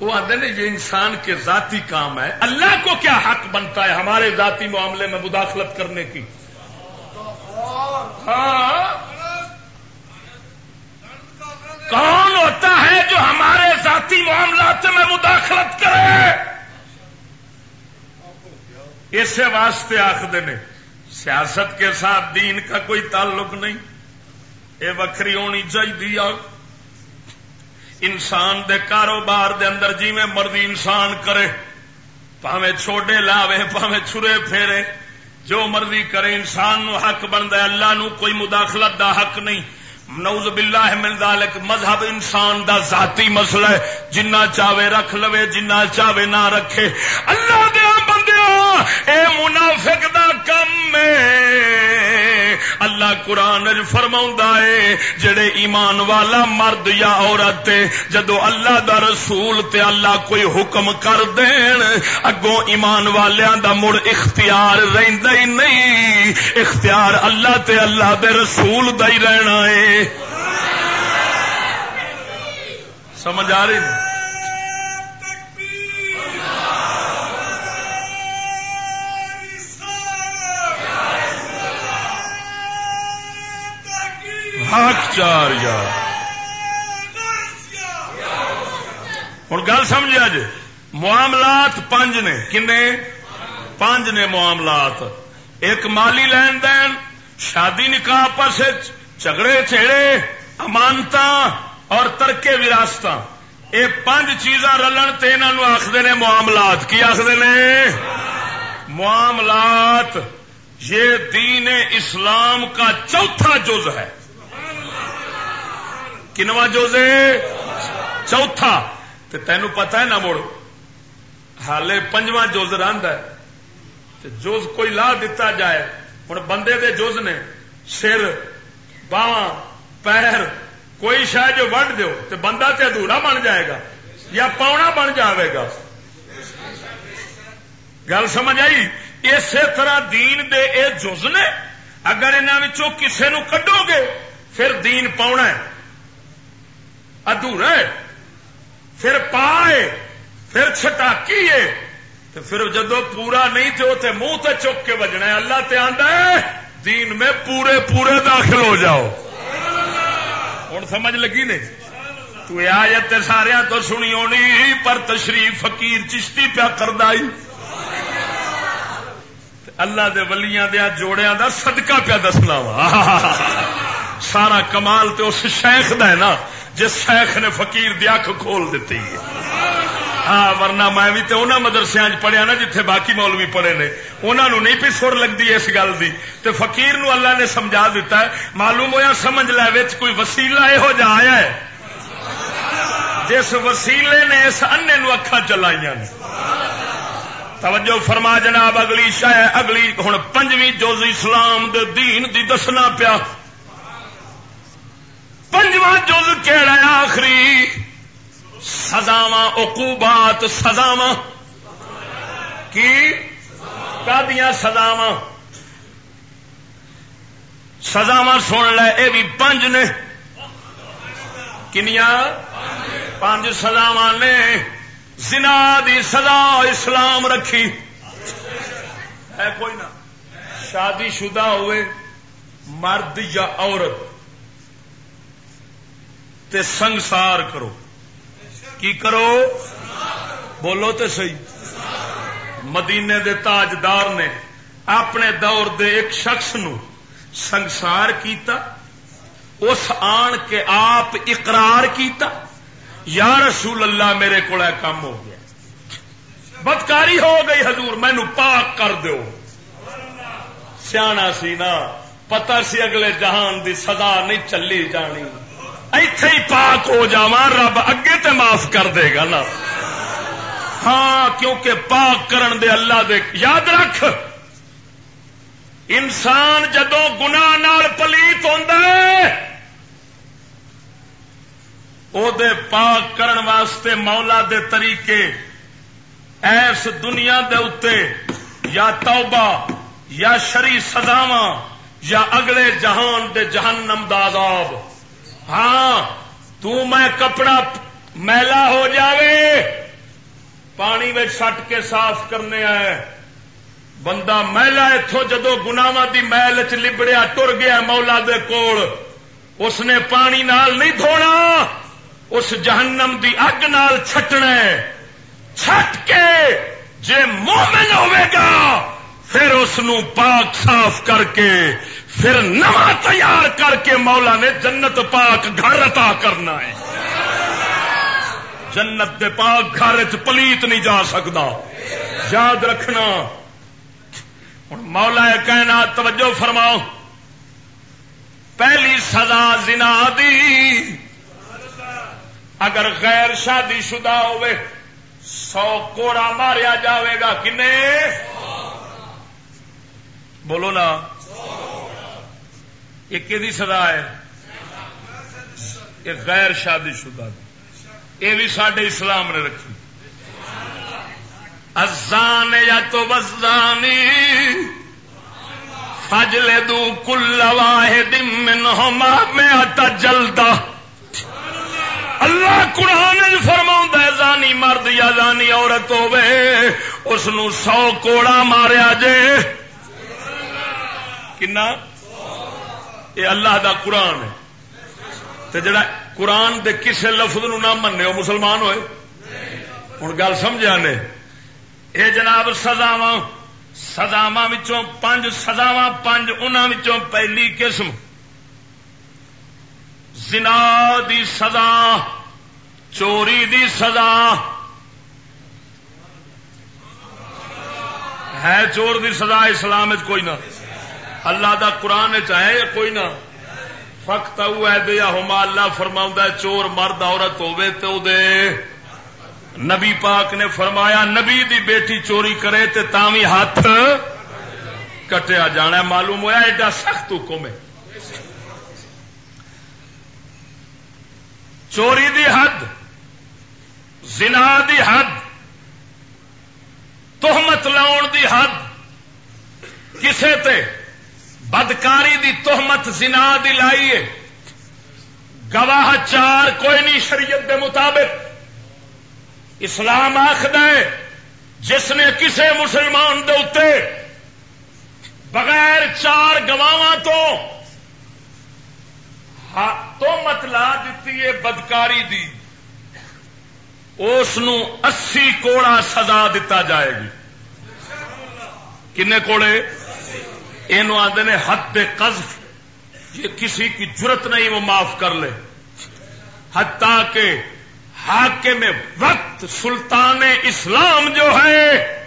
وہ آتے ہیں یہ انسان کے ذاتی کام ہے۔ اللہ کو کیا حق بنتا ہے ہمارے ذاتی معاملے میں مداخلت کرنے کی؟ ہاں۔ کون ہوتا ہے جو ہمارے ذاتی معاملات میں مداخلت کرے؟ اس واسطے آخر نے، سیاست کے ساتھ دین کا کوئی تعلق نہیں۔ یہ وکری ہونی چاہیے انسان دے کاروبار دے اندر جی میں مرضی انسان کرے پاوے چھوٹے لاوے پاوے چھرے پھیرے۔ جو مرضی کرے، انسان نو حق بنتا اللہ نو کوئی مداخلت دا حق نہیں۔ نوز باللہ من ذالک، مذہب انسان دا ذاتی مسئلہ ہے۔ جنہ چاہے رکھ لوے، جنہ چاہے نہ رکھے۔ اللہ دیا بندیا اے منافق دا کم ہے۔ اللہ قرآن فرما ہے، جڑے ایمان والا مرد یا عورت جدو اللہ دا رسول تے اللہ کوئی حکم کر دین، اگوں ایمان والیاں دا مڑ اختیار رہندا ہی نہیں۔ اختیار اللہ تے اللہ دے رسول دا ہی رہنا ہے۔ سمجھ آ رہی؟ ہاتھ چار یار۔ ہوں گل سمجھا جی؟ معاملات پانچ نے۔ کنے؟ پانچ نے معاملات۔ ایک مالی لین دین، شادی نکاح آپس جھگڑے چیڑے امانتا اور ترکے وراثت یہ پانچ چیزاں رلن آخر نے معاملات۔ کی آخر نے؟ معاملات۔ یہ دین اسلام کا چوتھا جز ہے۔ کنواں جز ہے؟ چوتھا۔ تو تینوں پتا ہے نا مڑ حالے پنجواں جز ہے۔ جز کوئی لا دیتا جائے۔ ہوں بندے دے جز نے سر، باواں، پیر، کوئی شاید جو ونڈ دو تو بندہ تے ادھورا بن جائے گا یا پاؤنا بن جائے گا۔ گل سمجھ آئی؟ اسی طرح دین دے اے جز نے اگر انہوں کسے نو کڈو گے، پھر دین پاؤنا ہے۔ ادھورا ہے۔ پھر پائے پھر چھٹاکی ہے۔ تو پھر جدو پورا نہیں تو منہ تے چک کے بجنا ہے۔ اللہ تے آندا ہے، دین میں پورے پورے داخل ہو جاؤ۔ ہوں سمجھ لگی نے تو آیت سارا تو سنی ہونی پر تشریف فقیر چشتی پیا کردا اللہ دے ولیاں دیا جوڑیاں دا صدقہ پیا دسنا وا۔ سارا کمال تے اس شیخ دا ہے نا، جس شیخ نے فقیر دی اکھ کھول دیتی ہے۔ ہاں ورنہ میں بھی تو انہوں مدرسے پڑھیا نا جتھے باقی مولوی پڑھے نے۔ انہوں نے نہیں پی سر لگتی اس گل کی تو فقیر نو اللہ نے سمجھا دیتا ہے، معلوم ہوا سمجھ لے کوئی وسیلہ یہو جہ آیا ہے۔ جس وسیلے نے اس انے نو اکھا چلائی توجہ فرما جناب، اگلی شہ اگلی ہوں پنجویں جوز اسلام دے دین دی دسنا پیا۔ پنجواں جز کہڑا آخری؟ سزاوا اقوبات سزاوا کی؟ سزاوا سزاوا سن لے یہ بھی پنج نے۔ کنیا پانچ سزاوا نے۔ زنا دی سزا اسلام رکھی۔ ہے کوئی نہ، شادی شدہ ہوئے، مرد یا عورت، تے سنسار کرو۔ کی کرو۔ بولو تو صحیح۔ مدینے دے تاجدار نے اپنے دور دے ایک شخص نو سنسار کیتا، اس آن کے آپ اقرار کیتا، یا رسول اللہ میرے کو کام ہو گیا۔ بدکاری ہو گئی حضور مینو پاک کر دو سیاح سی نا پتا سی اگلے جہان دی سزا نہیں چلی جانی۔ ایتھے ہی پاک ہو جا رب اگے تے معاف کر دے گا نا۔ ہاں کیونکہ پاک کرن دے اللہ دے، یاد رکھ۔ انسان جدو گنا پلیت دے پاک کرن واسطے مولا دے طریقے ایس دنیا دے اتے یا توبہ یا شری سزاوا یا اگلے جہان دے جہنم دا عذاب۔ ہاں تو میں کپڑا میلا ہو جاوے، پانی میں سٹ کے صاف کرنے آئے۔ بندہ میلا اتو جدو گناوا دی میل چ لبڑیا ٹر گیا مولا دے کول، اس نے پانی نال نہیں دھونا، اس جہنم دی اگ نال چھٹنا چھٹ کے جے مومن ہوے گا، پھر اس پاک صاف کر کے پھر نوا تیار کر کے مولا نے جنت پاک گھر عطا کرنا ہے۔ جنت دے پاک گھر چ پلیت نہیں جا سکتا یاد رکھنا۔ ہوں مولا کہنا توجہ فرماؤ۔ پہلی سزا زنا دی۔ اگر غیر شادی شدہ ہوئے، سو کوڑا ماریا جاوے گا، کنے؟ بولو نا۔ یہ کہ سزا ہے؟ یہ غیر شادی شدہ یہ بھی سڈے اسلام نے رکھی۔ ازان یا تو بزانی فجل دو کل واحد منہما، میں آتا جلدا اللہ قرآن فرما زانی مرد یا زانی عورت ہوے اس سو کوڑا ماریا جے۔ کنا؟ یہ اللہ دا قرآن ہے۔ تو جڑا قرآن دے کسے لفظ نو نہ مننے، وہ مسلمان ہوئے۔ ہوں گل سمجھا نے۔ یہ جناب سزاوا سزاوا پانچ سزاوا پانچ ان پہلی قسم۔ زنا دی سزا، چوری دی سزا۔ ہے چور دی سزا، اسلام کوئی نہ۔ اللہ دا قرآن چاہے کوئی نہ؟ فخت دیا ہوما اللہ فرما چور مرد عورت ہوے تو دے۔ نبی پاک نے فرمایا، نبی دی بیٹی چوری کرے تے تاوی ہاتھ کٹیا جانا معلوم ہوا ایڈا سخت حکم ہے۔ چوری دی حد، زنا دی حد، تہمت لاؤن دی حد، کسے تے؟ بدکاری دی تہمت زنا دی لائیے گواہ چار کوئی نہیں شریعت دے مطابق۔ اسلام آخد جس نے کسے مسلمان دے اتے بغیر چار گواہ تو تہمت لا دیتی ہے بدکاری دی۔ اس اسی کوڑا سزا دتا جائے گی۔ کنے کوڑے؟ یہ آدھے نے حد قذف، یہ کسی کی ضرورت نہیں، وہ معاف کر لے۔ حتیٰ کہ حاکم میں وقت سلطان اسلام جو ہے،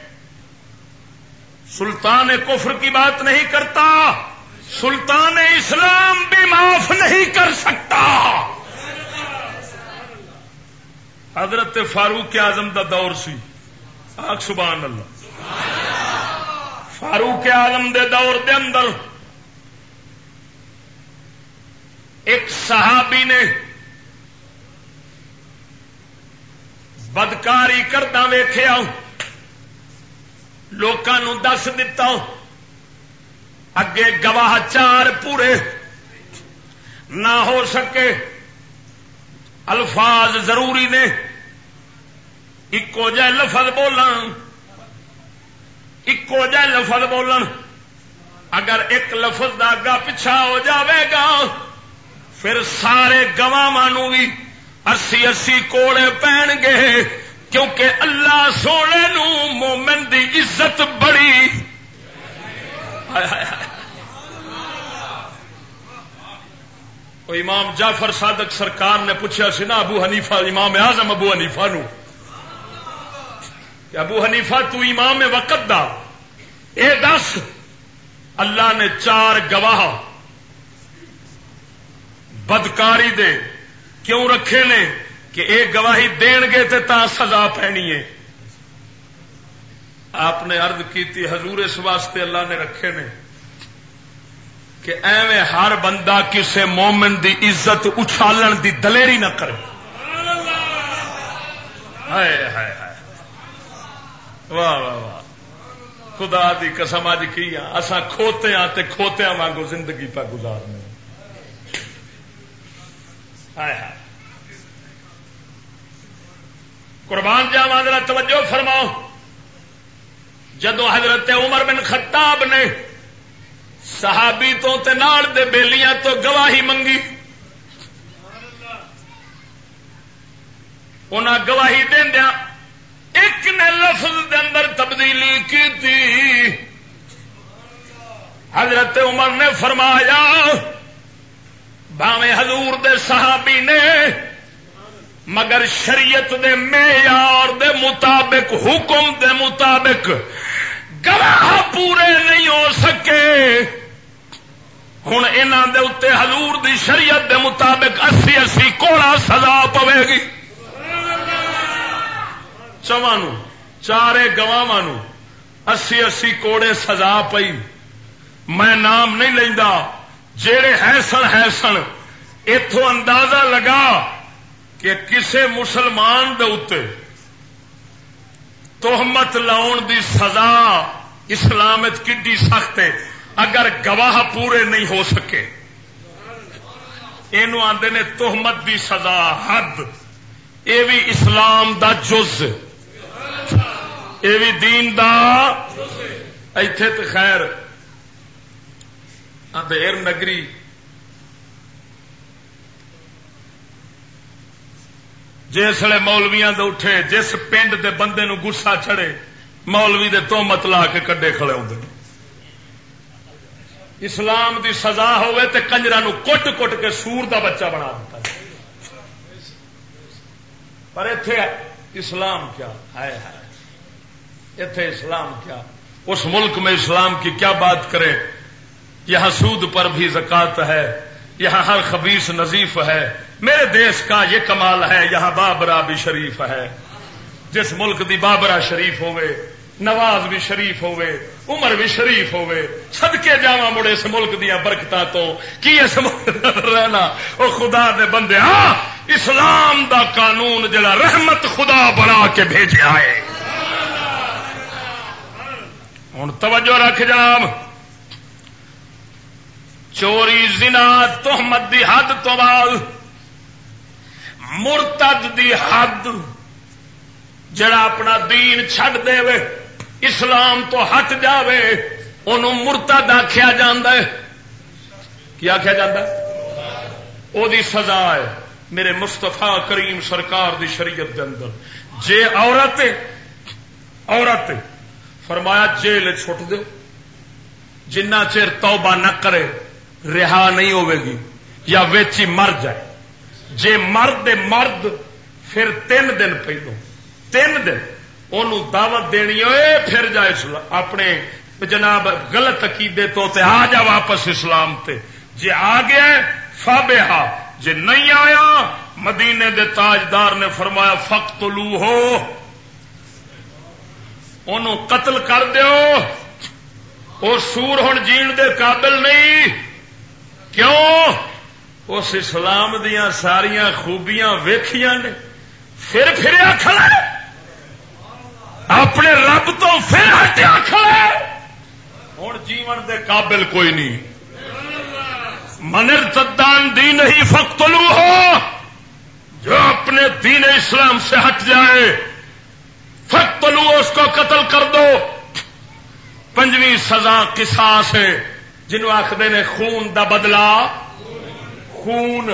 سلطان کفر کی بات نہیں کرتا، سلطان اسلام بھی معاف نہیں کر سکتا۔ حضرت فاروق اعظم دا دور سی۔ آگ سبحان اللہ۔ فاروق اعظم دے دور دے اندر ایک صحابی نے بدکاری کردہ ویخیا لوگوں دس دتا، اگے گواہ چار پورے، نہ ہو سکے الفاظ ضروری نے، ایکو جہ لفظ بولن ایکو جہ لفظ بولن اگر ایک لفظ کا اگا پچھا ہو جاوے گا پھر سارے گواہ بھی اسی اسی کوڑے پہن گے کیونکہ اللہ سونے نو مومن دی عزت بڑی امام جعفر صادق سرکار نے پوچھا سی نا ابو حنیفہ امام اعظم ابو حنیفہ نو کہ ابو حنیفہ تو امام وقت دا۔ اے دس، اللہ نے چار گواہ بدکاری دے کیوں رکھے نے کہ ایک گواہی دین گے تے تا سزا پینی ہے۔ آپ نے عرض کیتی حضور اس واسطے اللہ نے رکھے نے کہ ایویں ہر بندہ کسے مومن دی عزت اچھالن دی دلیری نہ کرے۔ واہ واہ واہ. خدا دی قسم اج کی اصا کھوتے ہاں تے کھوتیا وانگو زندگی پہ گزارنے قربان جاوا ذرا توجہ فرماؤ. جدو حضرت عمر بن خطاب نے صحابی تو تے نال دے بیلیاں تو گواہی منگی، انہاں گواہی دیا ایک نے لفظ دے اندر تبدیلی کی تھی حضرت عمر نے فرمایا باوے حضور دے صحابی نے، مگر شریعت دے معیار دے مطابق، حکم دے مطابق گواہ پورے نہیں ہو سکے۔ ہوں یہاں دے اتنے حضور دی شریعت دے مطابق اسی اسی کوڑا سزا پوے گی۔ چواں چارے گواہ اسی اسی کوڑے سزا پئی۔ میں نام نہیں لینا جڑے ہے سن اتو اندازہ لگا کہ کسے مسلمان دے لاؤن دی سزا اسلام کی سخت ہے، اگر گواہ پورے نہیں ہو سکے۔ یہ آدھے نے تحمت دی سزا، حد۔ یہ بھی اسلام دا جز۔ یہ بھی دین دا۔ ایتھے تو خیر۔ اندھیر نگری۔ جسے مولویا اٹھے، جس پنڈ دے بندے نو گسا چڑے مولوی دے تو مت لا کے کڈے کھڑے ہوتے اسلام دی سزا ہوے تے کنجرا نو کٹ کٹ کے سور دا بچہ بنا دیتا پر اتے اسلام کیا؟ ہے اتے اسلام کیا؟ اس ملک میں اسلام کی کیا بات کرے یہاں سود پر بھی زکات ہے، یہاں ہر خبیص نظیف ہے۔ میرے دیش کا یہ کمال ہے، یہاں بابرا بھی شریف ہے۔ جس ملک دی بابرا شریف ہوئے نواز بھی شریف ہوئے عمر بھی شریف ہوئے سدکے جا مڑے اس ملک دیا برکت تو کی اس ملک رہنا؟ وہ خدا دے بندے ہاں اسلام دا قانون جڑا رحمت خدا بنا کے بھیجے آئے ہوں توجہ رکھ جناب. چوری، زنا تحمت دی حد تو بعد مرتد دی حد جڑا اپنا دین چھڈ دے وے، اسلام تو ہٹ جاوے ان مرتد آخیا جا کی آخیا جا او دی سزا ہے میرے مستفا کریم سرکار دی شریعت دے اندر۔ جے عورت عورت فرمایا جیل چھٹ دو جنہ چر توبہ نہ کرے، رہا نہیں ہوے گی یا ویچی مر جائے۔ جے مرد مرد، پھر تین دن پہلو۔ تین دن۔ ان دعوت دینی ہوئے پھر جائے اپنے جناب غلط عقیدے تو تے آ جا واپس اسلام تے۔ جے آ گیا فابے ہا جے نہیں آیا، مدینے دے تاجدار نے فرمایا فخت لو ہو قتل کر دیو۔ وہ سور ہوں جین دے قابل نہیں۔ کیوں؟ اس اسلام دیا ساریا خوبیاں ویخیا نے۔ پھر پھر کھڑا اپنے رب تو پھر ہٹیا کھڑا ہوں جیون دے قابل کوئی نہیں۔ منر تدان دی نہیں فختلو ہو جو اپنے دین اسلام سے ہٹ جائے۔ فختلو اس کو قتل کر دو۔ پنجویں سزا کساس ہے۔ جنہوں آخر نے خون دا بدلا خون۔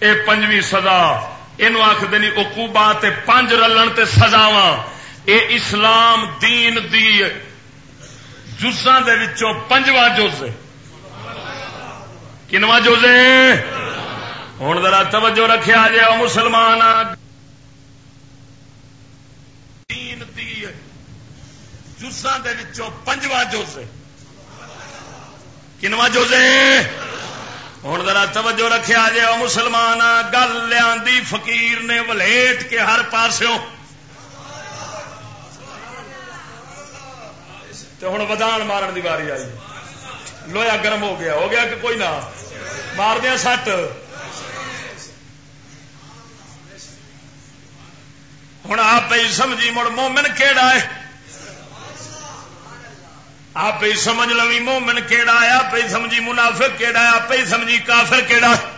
اے پنجویں سزا۔ یہ آخر نہیں اکوبات پانچ رلن تے سزاوا اے اسلام دین دی جزاں دے وچوں پنجواں جز کنواں جز ہے۔ ہوں ذرا توجہ رکھا جائے مسلمان دین دی جزاں دے وچوں پنجواں جز کنواں جز ہوں ذرا توجہ رکھا جائے مسلمان، گل لیا فقیر نے ولیٹ کے ہر پاسوں تو ہوں ودان مارن کی باری آئی۔ لویا گرم ہو گیا ہو گیا کہ کوئی نہ؟ مار دیا سٹ۔ ہوں آپ ہی سمجھی، مڑ مومن کہڑا ہے؟ آپ ہی سمجھ لو مومن کہڑا ہے، آپ ہی سمجھی منافق کہڑا ہے، آپ ہی سمجھی کافر کہڑا ہے۔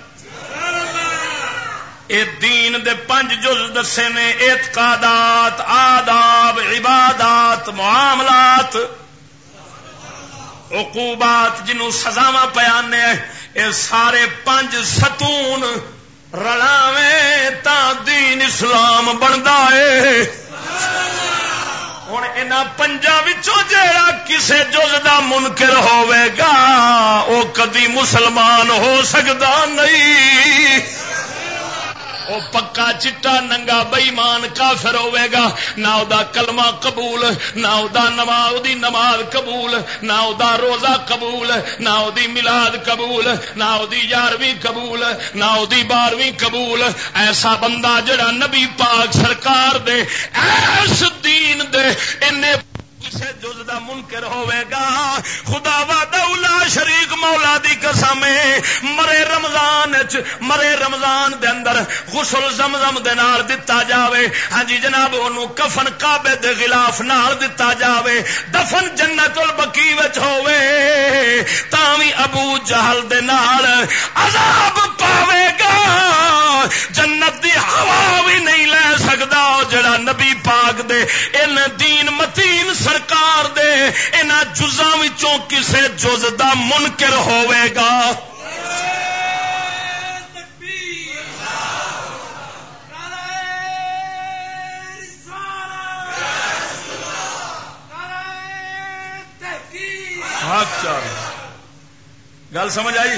اے دین دے پنج جز دسے نے، اعتقادات، آداب، عبادات، معاملات، عقوبات جنوں سزاوا پیانے اے سارے پنج ستون رلاویں تا دین اسلام بنتا ہے ہوں ان پنجا جا کسی جز کا منکر ہوے گا وہ کدی مسلمان ہو سکتا نہیں۔ وہ پکا چٹا ننگا بئیمان کافر ہوے گا۔ نہ دا کلمہ قبول، نہ دا نماز دی نماز قبول، نہ دا روزہ قبول، نہ او دی ملاد قبول، نہ او دی یارویں قبول، نہ او دی بارہویں قبول۔ ایسا بندہ جڑا نبی پاک سرکار دے، ایس دین دے انے کسے جز دا منکر ہوئے گا؟ خدا وا دولا شریک مولا دی قسم مرے رمضان چ مرے رمضان دے اندر غسل زمزم دے نال دتا جاوے۔ ہاں جی جناب، اونوں کفن کعبے دے غلاف نال دتا جاوے۔ دفن جنت البقیع وچ ہووے۔ تاوی ابو جہل دے نال عذاب پاوے گا۔ جنت دی ہوا بھی نہیں لے سکدا جڑا نبی پاک دے ان دین متین سرکار دے ان جزاں کسے جز دا منکر ہوئے گا۔ گل سمجھ آئی؟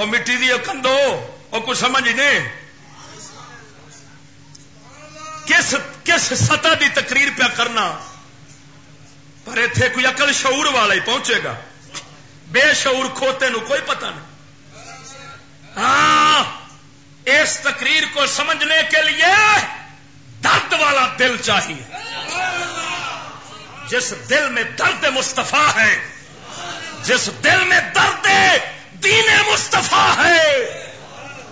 وہ مٹی دی کندو وہ کچھ سمجھ نہیں۔ کس کس سطح دی تقریر پیا کرنا؟ پر اتے کوئی اقل شعور والا ہی پہنچے گا۔ بے شعور کھوتے نو کوئی پتہ نہیں۔ ہاں اس تقریر کو سمجھنے کے لیے درد والا دل چاہیے۔ جس دل میں درد مستفا ہے، جس دل میں درد دین مستفا ہے۔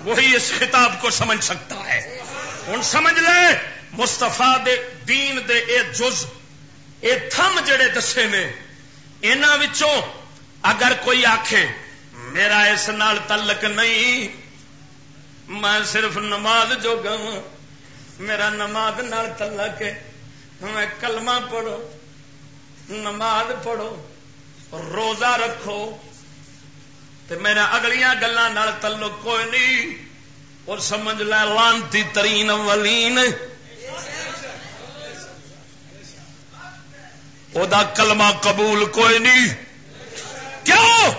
وہی اس خطاب کو سمجھ سکتا ہے۔ ہوں سمجھ لے مستفا دے، دین دے اے جز، اے تھم جڑے دسے نے انہوں اگر کوئی آکھے، میرا اس نال تعلق نہیں، میں صرف نماز جو گا میرا نماز نال تعلق ہے، میں کلمہ پڑھو، نماز پڑھو، روزہ رکھو تو میرا اگلیاں گلوں تعلق کوئی نہیں۔ اور سمجھ لے، لانتی ترین ولین او دا کلمہ قبول کوئی نہیں۔ کیوں؟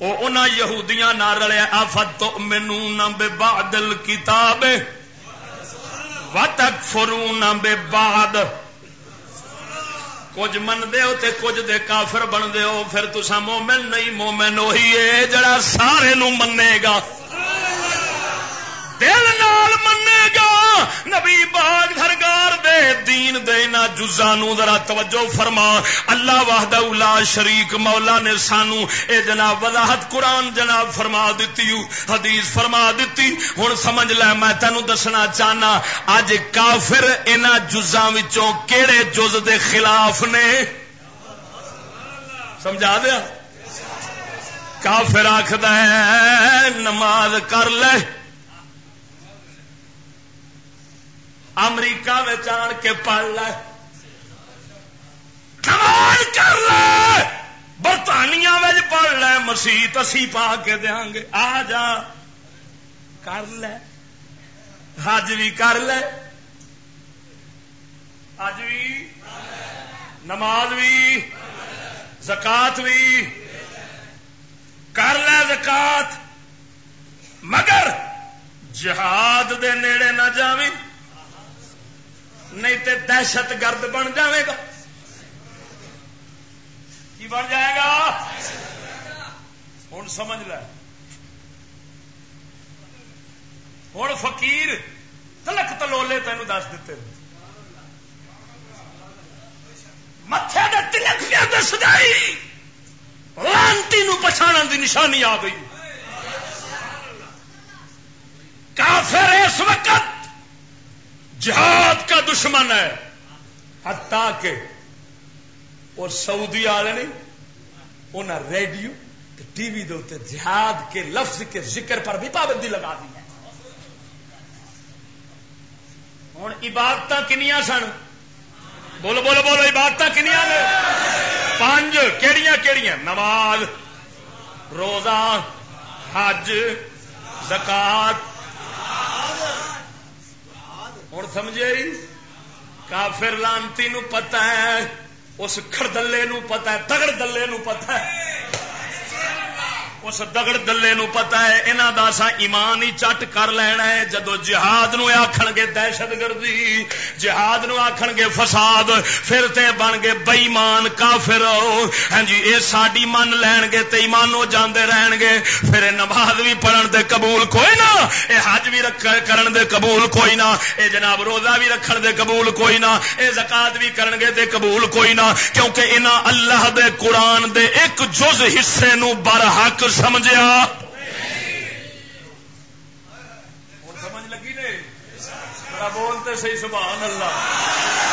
وہ ان یہودیاں نہ رلیا آفت تو مینو نہ بے بادل کتاب و تک فرو نہ بے باد کچھ منتے ہو تے کچھ دے کافر بنتے ہو، پھر تسا مومن نہیں، مومن وہی ہے جڑا سارے نو منے گا۔ دل نال منے گا نبی باغ سرکار دے دین دے نا جزانو ذرا توجہ فرما۔ اللہ وحدہ لا شریک مولا نے سانو اے جناب وضاحت قرآن جناب فرما دیتی حدیث فرما دیتی۔ ہن سمجھ لے، میں تینو دسنا چاہنا اج کافر انہاں جزاں وچوں کیڑے جز دے خلاف نے؟ سمجھا دیا؟ کافر آخد نماز کر لے۔ امریکہ میں آن کے پڑھ لے۔ کر لے۔ برطانیہ میں پڑھ لے۔ مسیح اسی پا کے دیا گے آ جا۔ کر لے۔ حج بھی کر لے۔ حج بھی نماز بھی زکات بھی کر لے زکات مگر جہاد دے نیڑے نہ جاویں۔ نہیں تو دہشت گرد بن جائے گا۔ کی بن جائے گا؟ ہوں سمجھ لے۔ ہوں فقیر تلک تلولے تین دس دیتے متے تلک دس گئی لانتی پچھاڑ کی نشانی آ گئی۔ کافر اس وقت جہاد کا دشمن ہے۔ حتیٰ کہ اور سعودی والے نے انہیں ریڈیو ٹی وی دے جہاد کے لفظ کے ذکر پر بھی پابندی لگا دی ہے۔ ہوں عبادت کنیا سن؟ بولو بولو بولو عبادت کنیا نے؟ پانچ کہڑیاں کہڑیاں نماز، روزہ، حج، زکات ہوں سمجھے کافر لانتی نو پتا ہے، اس کھڑدلے نو پتا ہے، تگڑ دلے نو پتا ہے۔ اس دگڑ دلے نو پتا ہے انہوں دا سا ایمان ہی چٹ کر لینا ہے۔ جدو جہاد نو آخن گے دہشت گردی، جہاد نو آخن گے فساد، پھر تے بن گے بئیمان کافر۔ ہاں جی یہ ساری من لین گے تے ایمان ہو جاندے رہن گے۔ پھر نماز بھی پڑھن دے قبول کوئی نہ، اے حج بھی رکھ کرن دے قبول کوئی نہ، اے جناب روزہ بھی رکھن دے قبول کوئی نہ، اے زکات بھی کرن گے دے قبول کوئی نہ۔ کیونکہ انہاں اللہ دے قرآن دے ایک جز حصے نو برحق سمجھا سمجھ لگی نے بولتے صحیح سبحان اللہ۔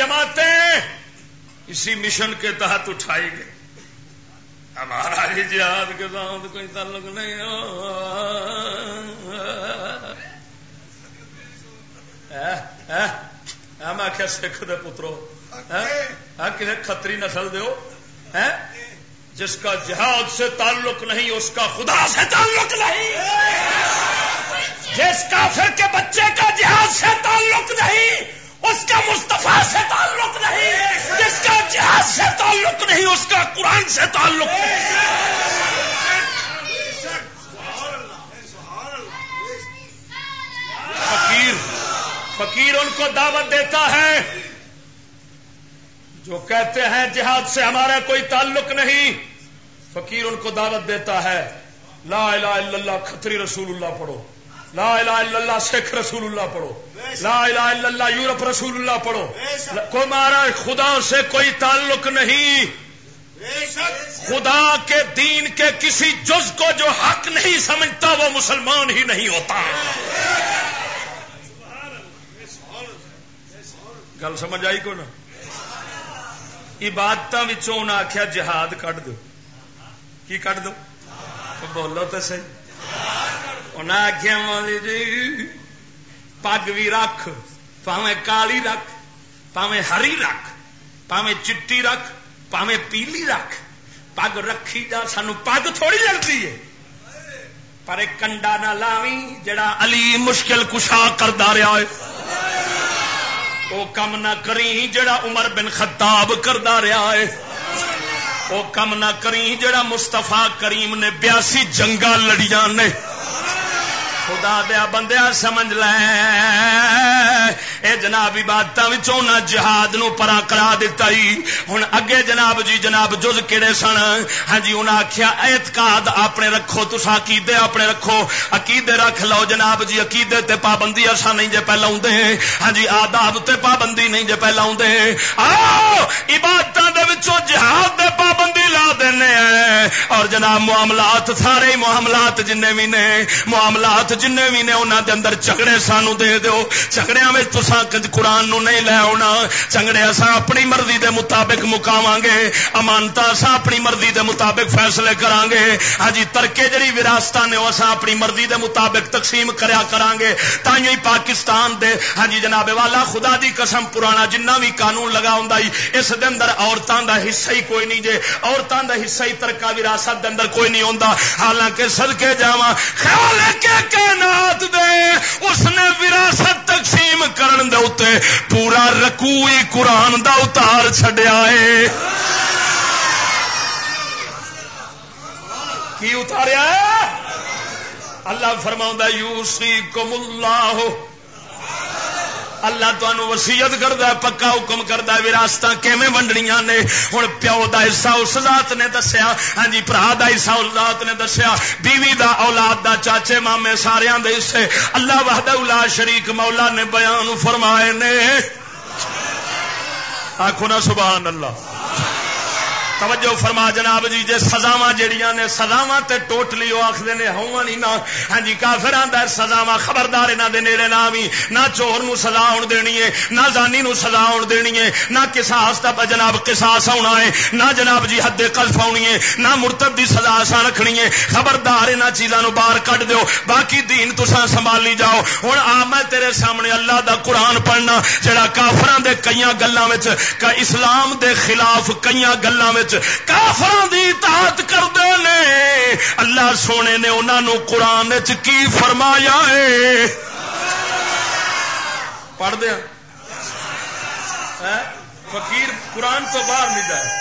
جماعتیں اسی مشن کے تحت اٹھائی گئی ہمارا ہی جہاد کے ساتھ کوئی تعلق نہیں۔ میں آخیا سکھ دے پترو۔ ہاں، کسی کتری نسل دو جس کا جہاد سے تعلق نہیں، اس کا خدا سے تعلق نہیں۔ جس کافر کے بچے کا جہاد سے تعلق نہیں اس کا مستفا سے تعلق نہیں، جس کا جہاز سے تعلق نہیں، اس کا قرآن سے تعلق نہیں۔ فقیر فقیر ان کو دعوت دیتا ہے، جو کہتے ہیں جہاد سے ہمارا کوئی تعلق نہیں، فقیر ان کو دعوت دیتا ہے۔ لا الہ الا اللہ، کھتری رسول اللہ پڑھو۔ لا الہ الا اللہ، سکھ رسول اللہ پڑھو۔ لا الہ الا اللہ، یورپ رسول اللہ پڑھو۔ کو مارا خدا سے کوئی تعلق نہیں۔ خدا کے دین کے کسی جز کو جو حق نہیں سمجھتا، وہ مسلمان ہی نہیں ہوتا۔ گل سمجھ آئی کو نا؟ عبادت آخیا جہاد کٹ دو۔ کی کٹ دو؟ بولو تو صحیح۔ انہیں آخیا مولی جی پگ بھی رکھ پاویں کالی رکھ پاویں ہری رکھ پاویں چٹی رکھ پاویں پیلی رکھ پگ رکھی جا سانو پگ تھوڑی لگتی ہے پر ایک کنڈا نہ لاوی جڑا علی مشکل کشا کردا رہا ہے وہ کم نہ کری جڑا عمر بن خطاب کردا رہا ہے وہ کم نہ کری جڑا مستفا کریم نے بیاسی جنگا لڑیاں نے۔ خدا دیا بندیا سمجھ لے۔ اے جناب عبادت جہاد نو پرا کرا دیتا ہی ہوں اگے جناب جی جناب جز کہڑے سن؟ ہاں جی انہیں آخیا اعتقاد اپنے رکھو تسا عقیدے اپنے رکھو۔ عقیدے رکھ لو جناب جی عقیدے تے پابندی اصا نہیں جے پہلا آدھے ہاں جی آداب تے پابندی نہیں جے پہلا آدھے آؤ عبادت جہاد دے پابندی لا دینے۔ اور جناب، معاملات، سارے معاملات جن بھی نے، معاملات جن بھی نے انہوں دے اندر جھگڑے سانو دے دو جھگڑیا میں تسا قرآن نو نہیں لے آنا چنگڑے اصا اپنی مرضی دے مطابق مکاو گے امانتا اصا اپنی مرضی دے مطابق فیصلے کران گے۔ ہاں ترکے جڑی وراثت نے اصا اپنی مرضی دے مطابق تقسیم کریا کران گے۔ تھی پاکستان دے۔ ہاں جی جناب والا، خدا دی قسم پرانا جنہ بھی قانون لگا ہوں اس دے اندر عورتوں دا حصہ ہی کوئی نہیں جے۔ عورتوں دا حصہ ہی ترکا وراثت دے اندر کوئی نہیں ہوتا حالانکہ سدکے جا خیال کے کائنات دے، اس نے وراثت تقسیم کرن دے اتے پورا رکوئی قرآن دا اتار چڈیا ہے۔ کی اتاریا اللہ فرما یو سی کم اللہ۔ اللہ تمہوں وسیعت کرتا پکا حکم کرتا وراثت کیویں ونڈنیاں نے؟ ہوں پیو کا حصہ اس ذات نے دسیا۔ ہاں جی برا کا حصہ اس ذات نے دسیا۔ بیوی دا، اولاد دا، چاچے، مامے سارے دے حصے۔ اللہ وحد الا شریک مولا نے بیان فرمائے نے۔ آخو نا سبحان اللہ۔ توجہ فرما جناب جی جی سزاوا جہیا نے سزاوا تے ٹوٹلی وہ آخر نے ہوا نہیں نہ ہاں جی کافر آدھا سزاوا خبردار یہاں دے نیڑے نہ بھی نہ چور نو سزا آن دینی ہے، نہ زانی نو سزا آن دینی ہے، نہ کساس کا جناب کساس آنا ہے، نہ جناب جی حد قلف آنی ہے، نہ مرتب دی سزا آسان رکھنی ہے۔ خبردار یہاں چیزوں باہر کٹ دو باقی دین تسا سنبھالی جاؤ۔ ہوں آ، میں تیرے سامنے اللہ دا قرآن پڑھنا، جڑا کافران دے کئی گلوں اسلام دے خلاف کئی گلوں کافران دی اطاعت کرتے ہیں اللہ سونے نے انہوں قرآن کی فرمایا ہے؟ پڑھ دیا۔ ہاں؟ فقیر قرآن تو باہر نہیں جائے۔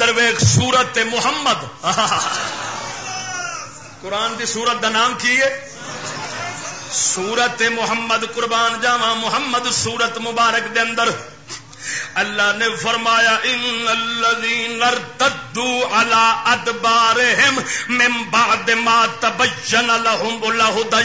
ادھر ویخ سورت محمد. قرآن کی سورت کا نام کی ہے؟ سورت محمد قربان جاوا محمد سورت مبارک دے اندر اللہ نے فرمایا ان الذين ارتدوا على ادبارهم من بعد ما تبين لهم الهدى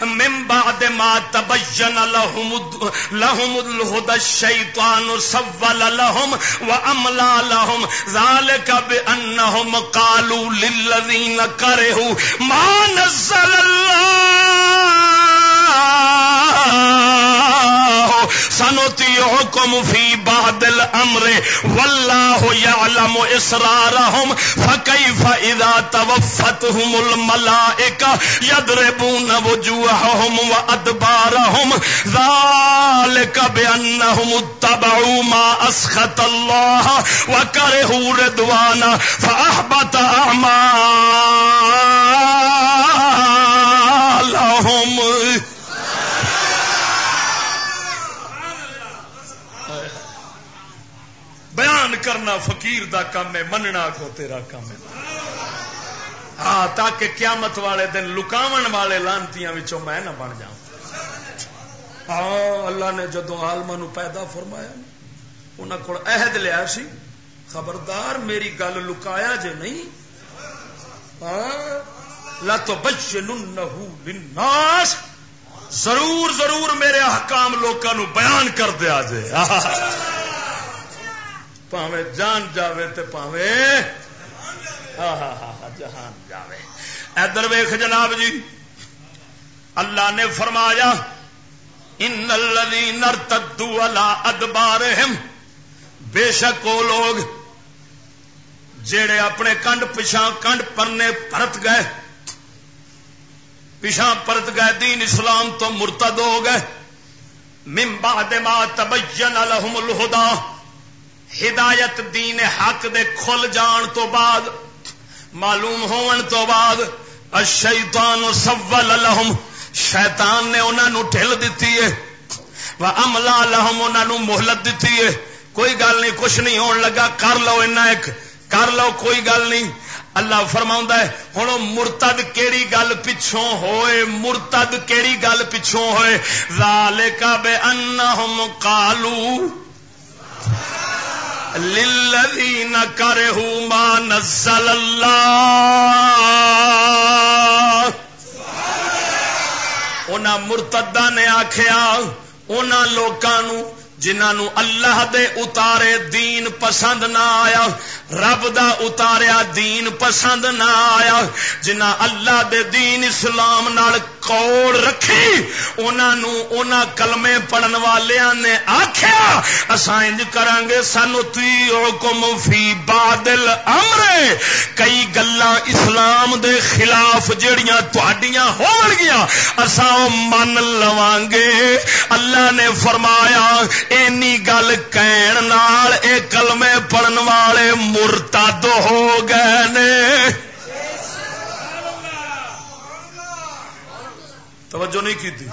من بعد ما تبين لهم لهم الهدى الشيطان سول لهم واملى لهم ذلك بانهم قالوا للذين كرهوا ما نزل الله سنتی حکم فی بادل امر، واللہ یعلم اسرارہم، فکیف اذا توفتہم الملائکہ یدربون وجوہہم و ادبارہم ذالک بانہم اتبعوا ما اسخط اللہ وکرہو ردوانا فاحبت اعمالہم۔ بیان کرنا فقیر دا کام ہے، مننا کو تیرا کام ہے۔ ہاں تاکہ قیامت والے دن لکاو والے لانتی میں نہ بن جا ہاں اللہ نے جدو آلما پیدا فرمایا انہوں کو عہد لیا سی، خبردار میری گل لکایا جے نہیں۔ ہاں لو بچ ناس ضرور ضرور میرے حکام لوگوں بیان کر دیا جے۔ پاوے جان جاوے تے پاوے ہاں،, ہاں ہاں ہاں جہان جاوے۔ ادھر ویخ جناب جی اللہ نے فرمایا، ان الذين ارتدوا على ادبارهم بے شک وہ لوگ جڑے اپنے کنڈ پچھا کنڈ پرنے پرت گئے پیچھا پرت گئے، دین اسلام تو مرتد ہو گئے۔ من بعد ما تبین لهم الهدى ہدایت دین حق دے کھل جان تو بعد، معلوم ہون تو بعد، الشیطان سول لهم شیطان نے انہاں نو ٹھل دتی ہے۔ وا املا لهم انہاں نو مہلت دتی ہے۔ کوئی گل نہیں، کچھ نہیں ہون لگا، کر لو اینا ایک، کر لو، کوئی گل نہیں۔ اللہ فرما ہے ہوں مرتد کیڑی گل پچھوں ہوئے، مرتد کیڑی گل پچھوں ہوئے۔ لال کا بے ان کالو للذین کرہو ما نزل اللہ۔ انہاں مرتدہ نے آکھیا انہاں لوکانو جنہوں اللہ دے اتارے دین پسند نہ آیا، رب دا اتاریا دین پسند نہ آیا، جنہ اللہ دے دین اسلام نال کوڑ رکھی۔ انہوں اونا کلمے پڑھن والیاں نے آکھیا، اساں انج کرانگے، سانو تی حکم فی بادل امر کئی گلاں اسلام دے خلاف جڑیاں تہاڈیاں ہون گیاں اساں من لواں گے اللہ نے فرمایا، اینی گل کہن نال اے کلمے پڑھن والے مرتد ہو گئے نے۔ توجہ نہیں کی تھی۔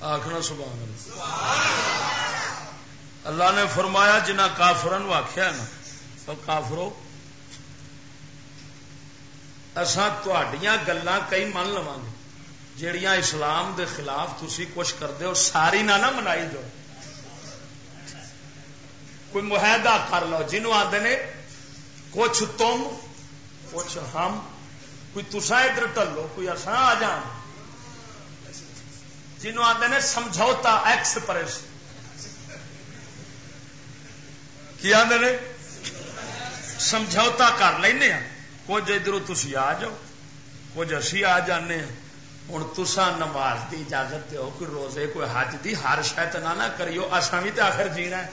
آخنا سبحان اللہ۔ اللہ نے فرمایا جنہ کافران آخیا نا، تو کافرو اسان گلا کئی من لوا گے؟ جہیا اسلام دے خلاف تھی کچھ کرتے ہو، ساری نہ نہ منائی دو کوئی معاہدہ کر لو جنوب آتے نے کچھ تم، کچھ ہم، کوئی تسا ادھر ٹلو، کوئی اصا آ جان۔ جنہوں آتے ہیں سمجھوتا ایکسپریس کی آدھے نے؟ سمجھوتا کر لینا ہاں۔ کچھ ادھر تھی آ جاؤ، کچھ اسی آ جانے ہوں تسا نماز کی اجازت دو کوئی روزے کوئی حج دی، ہر شاید نہ نہ کریو اصا بھی تو آخر جینا ہے۔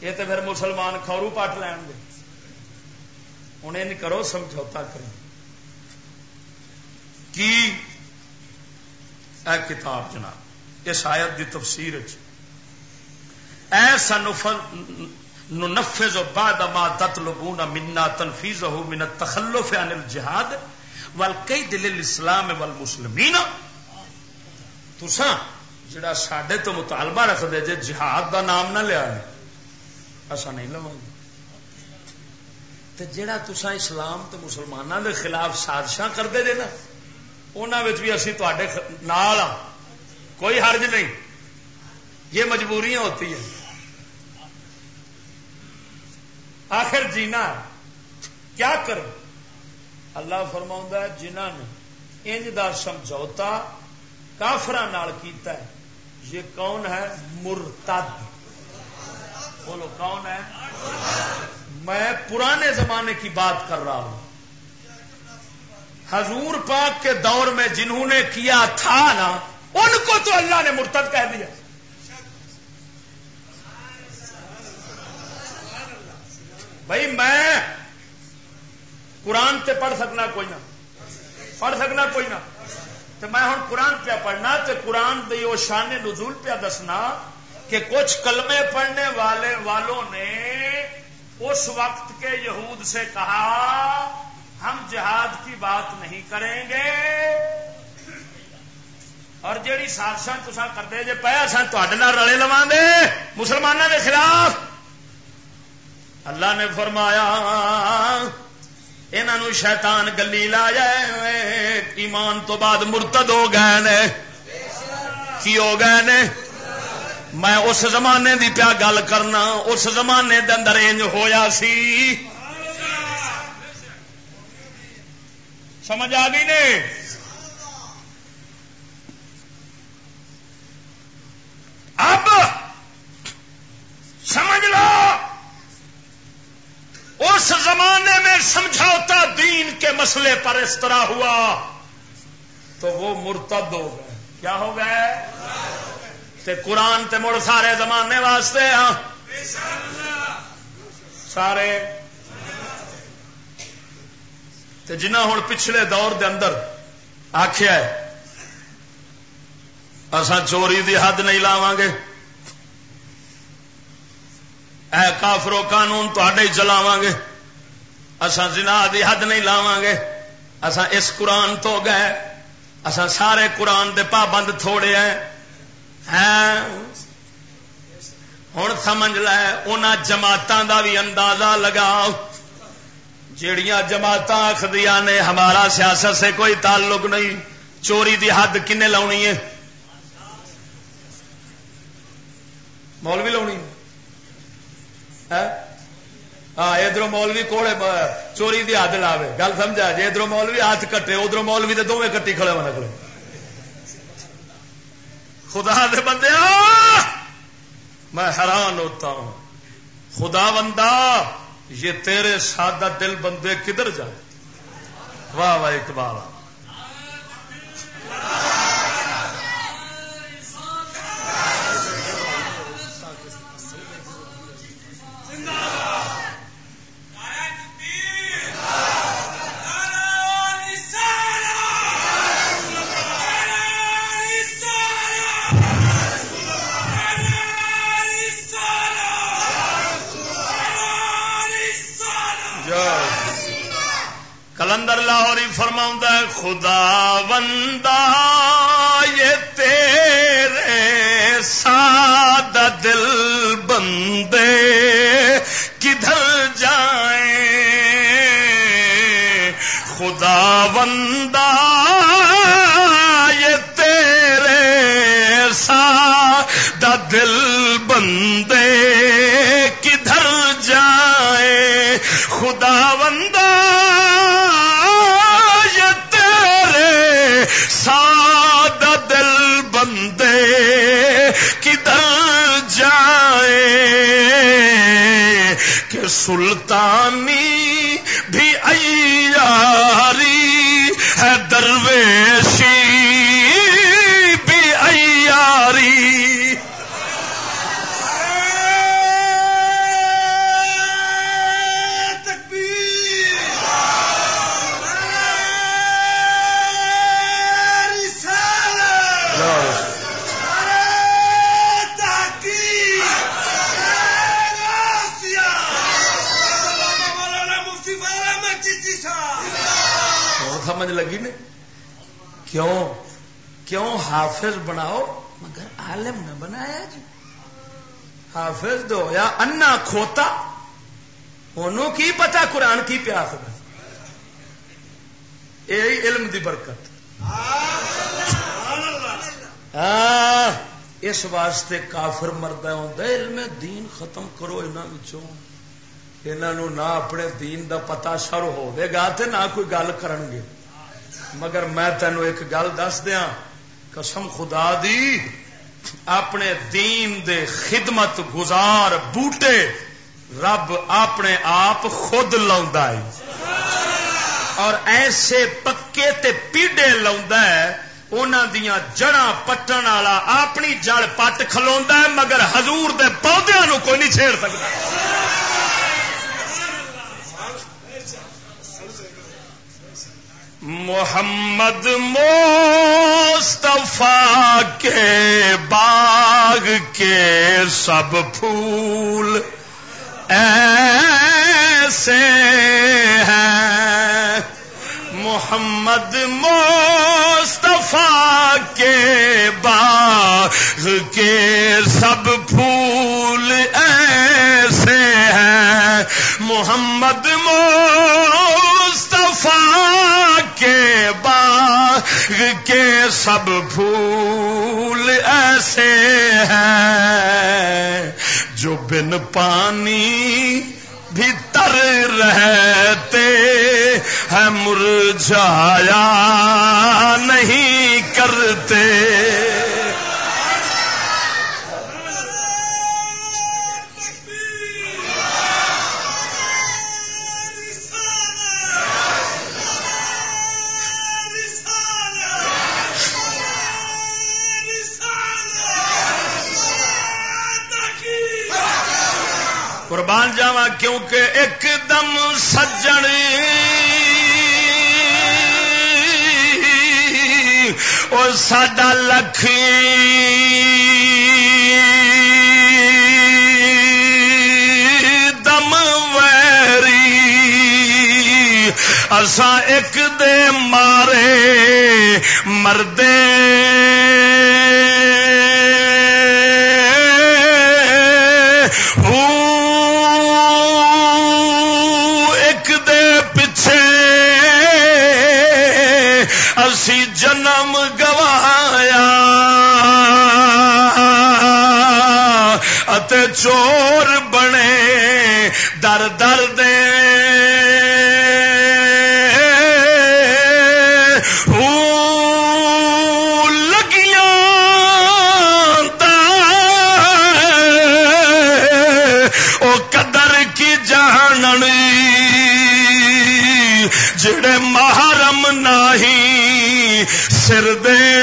یہ تو پھر مسلمان کورو پٹ لین گے۔ ہوں یہ کرو، سمجھوتا کرو۔ کی؟ اے کتاب جناب، اس آیت دی تفسیر ایسا نفذ بعد ما تطلبون منا تنفيذه من التخلف عن الجهاد والقيد للاسلام والمسلمين. تسا جڑا ساڈے تو مطالبہ رکھ دے جے جہاد دا نام نہ لیا ایسا نہیں لواں گے۔ تے جڑا تسا اسلام تے مسلماناں دے خلاف سازشاں کردے جے نا انہوں بھی اسی تے نال کوئی حرج نہیں۔ یہ مجبوریاں ہوتی ہیں۔ آخر جینا کیا کر اللہ فرما جنہ نے انج کا سمجھوتا کافر کیتا ہے، یہ کون ہے؟ مرتد۔ بولو، کون ہے؟ میں پرانے زمانے کی بات کر رہا ہوں۔ حضور پاک کے دور میں جنہوں نے کیا تھا نا، ان کو تو اللہ نے مرتد کہہ دیا۔ بھائی میں قرآن سے پڑھ سکنا کوئی نہ۔ پڑھ سکنا کوئی نہ۔ تو میں ہوں قرآن پہ پڑھنا تو قرآن دی وہ شان نزول پہ دسنا کہ کچھ کلمے پڑھنے والے والوں نے اس وقت کے یہود سے کہا، ہم جہاد کی بات نہیں کریں گے۔ اور جیڑی سازشاں تسا کرتے جی پہ سن تے رلے لوا دے مسلمانوں کے خلاف اللہ نے فرمایا انہوں شیطان گلی لا جائے ایمان تو بعد مرتد ہو گئے نے. کی ہو گئے نے؟ میں اس زمانے دی پیا گل کرنا، اس زمانے دے اندر انج ہویا سی۔ سمجھ آ گئی نے؟ اب سمجھ لو۔ زمانے میں سمجھوتا دین کے مسئلے پر اس طرح ہوا تو وہ مرتد ہو گئے۔ کیا ہو گئے؟ تے قرآن تے مڑ سارے زمانے واسطے ہاں؟ سارے۔ تے جنہ ہوں پچھلے دور دے اندر آخیا اسا چوری دی حد نہیں لاواں گے۔ اے کافرو قانون تے چلاو گے اسا جنا دی حد نہیں لاواں گے اسا اس قرآن تو گئے۔ اسا سارے قرآن دے پابند تھوڑے ہیں۔ ہوں سمجھ لے جماعتوں کا بھی اندازہ لگاؤ۔ جڑیاں جماعت آخدیا نے، ہمارا سیاست سے کوئی تعلق نہیں۔ چوری دی حد کنے لونی ہے؟ مولوی لاؤنی ہاں ادھر مولوی کوڑے چوری دی حد لاوے۔ گل سمجھا؟ جی ادھر مولوی ہاتھ کٹے ادھر مولوی دے دونوں کٹی کھڑے ہونا کھڑے۔ خدا دے بندے میں حیران ہوتا ہوں۔ خدا بندہ، یہ تیرے سادہ دل بندے کدھر جائے؟ واہ واہ، اقبال۔ کلندر لاہوری فرما خدا بندہ یہ تیرے ساد دل بندے کدھر جائیں؟ خدا بندہ یہ تیرے ساد دل بندے کدھر جائیں؟ خدا بندہ ساد دل بندے کدھر جائے کہ سلطانی بھی ایاری ہے درویشی حافظ بناؤ۔ مگر عالم نہ بنایا جی۔ حافظ دو یا انا کھوتا۔ انہوں کی پتا قرآن کی پیاس یہی علم دی برکت۔ ہاں، اس واسطے کافر مردہ ہوتا علم دین ختم کرو انہوں انہوں نہ اپنے دین دا پتا سر ہوگا نہ کوئی گل کرن گے مگر میں تینوں ایک گل دس دیا قسم خدا دی، اپنے دین دے خدمت گزار بوٹے رب اپنے آپ خود لا اور ایسے پکے تے پیڈے لا دیا جڑا پٹن والا اپنی جڑ پٹ کھلوا مگر حضور دے نو کوئی نہیں چھیڑ سکتا محمد مصطفیٰ کے باغ کے سب پھول ایسے ہیں۔ محمد مصطفیٰ کے باغ کے سب پھول ایسے ہیں۔ محمد مصطفیٰ کے باغ کے سب پھول ایسے ہیں جو بن پانی بھی تر رہتے ہیں، مرجھایا نہیں کرتے قربان جاوا کیونکہ ایک دم سجن۔ اور ساڈا لکھی۔ دم ویری۔ اسا ایک دے مارے مردے۔ چور بنے در در دے جڑے محرم نہیں سر دے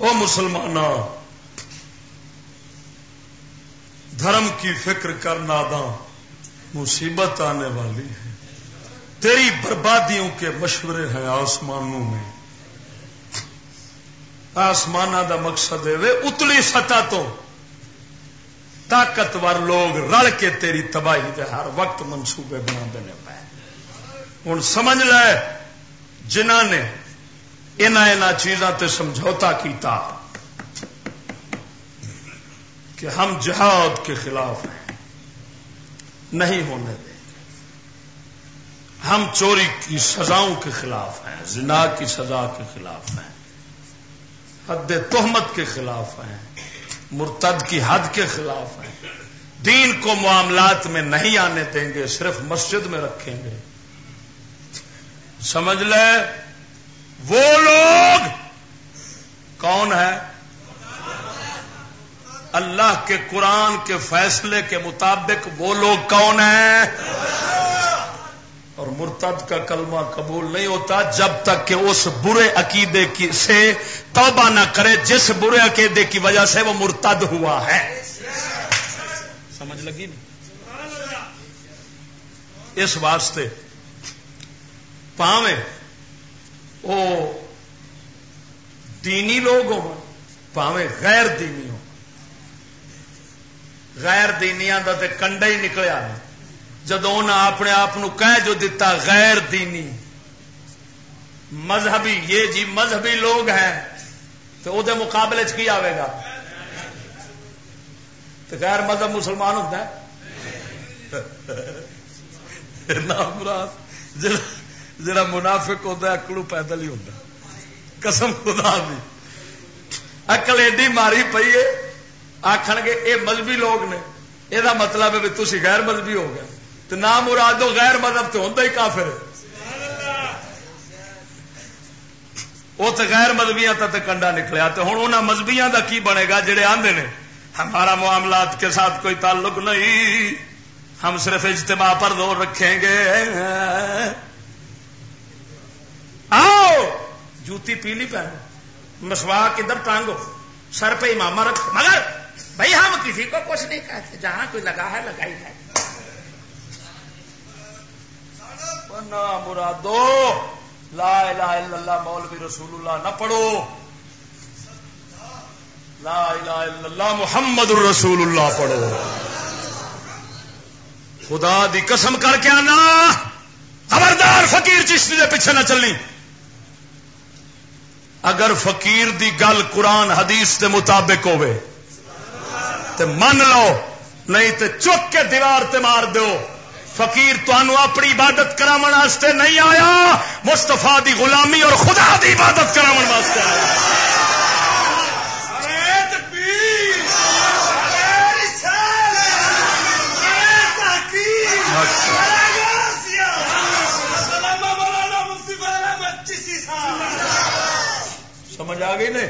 وہ مسلمان دھرم کی فکر کر نادا مصیبت آنے والی ہے۔ تیری بربادیوں کے مشورے ہیں آسمانوں میں۔ آسمان دا مقصد ہے اتلی سطح تو۔ طاقتور لوگ رل کے تیری تباہی دے ہر وقت منصوبے بنا دینے پائے ہوں سمجھ لے جنہ نے ان چیزوں تے سمجھوتا کیتا کہ ہم جہاد کے خلاف ہیں، نہیں ہونے دیں۔ ہم چوری کی سزاؤں کے خلاف ہیں، زنا کی سزا کے خلاف ہیں، حد تہمت کے خلاف ہیں، مرتد کی حد کے خلاف ہیں۔ دین کو معاملات میں نہیں آنے دیں گے، صرف مسجد میں رکھیں گے۔ سمجھ لے؟ وہ لوگ کون ہے اللہ کے قرآن کے فیصلے کے مطابق وہ لوگ کون ہیں؟ اور مرتد کا کلمہ قبول نہیں ہوتا جب تک کہ اس برے عقیدے کی سے توبہ نہ کرے، جس برے عقیدے کی وجہ سے وہ مرتد ہوا ہے۔ سمجھ لگی؟ نہیں اس واسطے پاوے وہ دینی لوگ ہو پاوے غیر دینی ہو غیر دینیا کا تو کنڈا ہی نکلیا۔ جدو اپنے آپ کہہ جو دیتا غیر دینی۔ مذہبی، یہ جی مذہبی لوگ ہیں تو وہ مقابلے چ کی آئے گا؟ تو غیر مذہب مسلمان ہوتا ہے؟ مراد جڑا منافق ہوتا ہے اکلو پیدل ہی ہوتا قسم خدا بھی اکل ایڈی ماری پی ہے آخر گے یہ مذہبی لوگ نے یہ مطلب ہے بھی تھی غیر مذہبی ہو گئے۔ تو نہ مرادو غیر مذہب تو ہوتا ہی کافر ہے۔ وہ تو غیر مذہبیاں تک کنڈا نکلیا۔ تو ہوں انہوں مذہبیاں کا کی بنے گا جڑے آندے نے؟ ہمارا معاملات کے ساتھ کوئی تعلق نہیں۔ ہم صرف اجتماع پر دور رکھیں گے۔ آؤ! جوتی پیلی پہنو مسوا کدھر ٹانگو؟ سر پہ امامہ رکھو۔ مگر بھائی ہم کسی کو کچھ نہیں کہتے۔ جہاں کوئی لگا ہے، لگائی ہے۔ مرادو۔ لا الہ الا اللہ، مولوی رسول اللہ نہ پڑھو۔ لا الہ الا اللہ، محمد الرسول اللہ پڑھو۔ خدا دی قسم کر کے آنا۔ خبردار، فقیر چشتی دے پیچھے نہ چلنی۔ اگر فقیر دی گل قرآن حدیث کے مطابق ہوئے تو من لو نہیں تو چک کے دیوار تے مار دو۔ فقیر تنوع اپنی عبادت کراستے نہیں آیا مستفا دی غلامی اور خدا دی عبادت کرا آیا۔ سمجھ آ گئی نے؟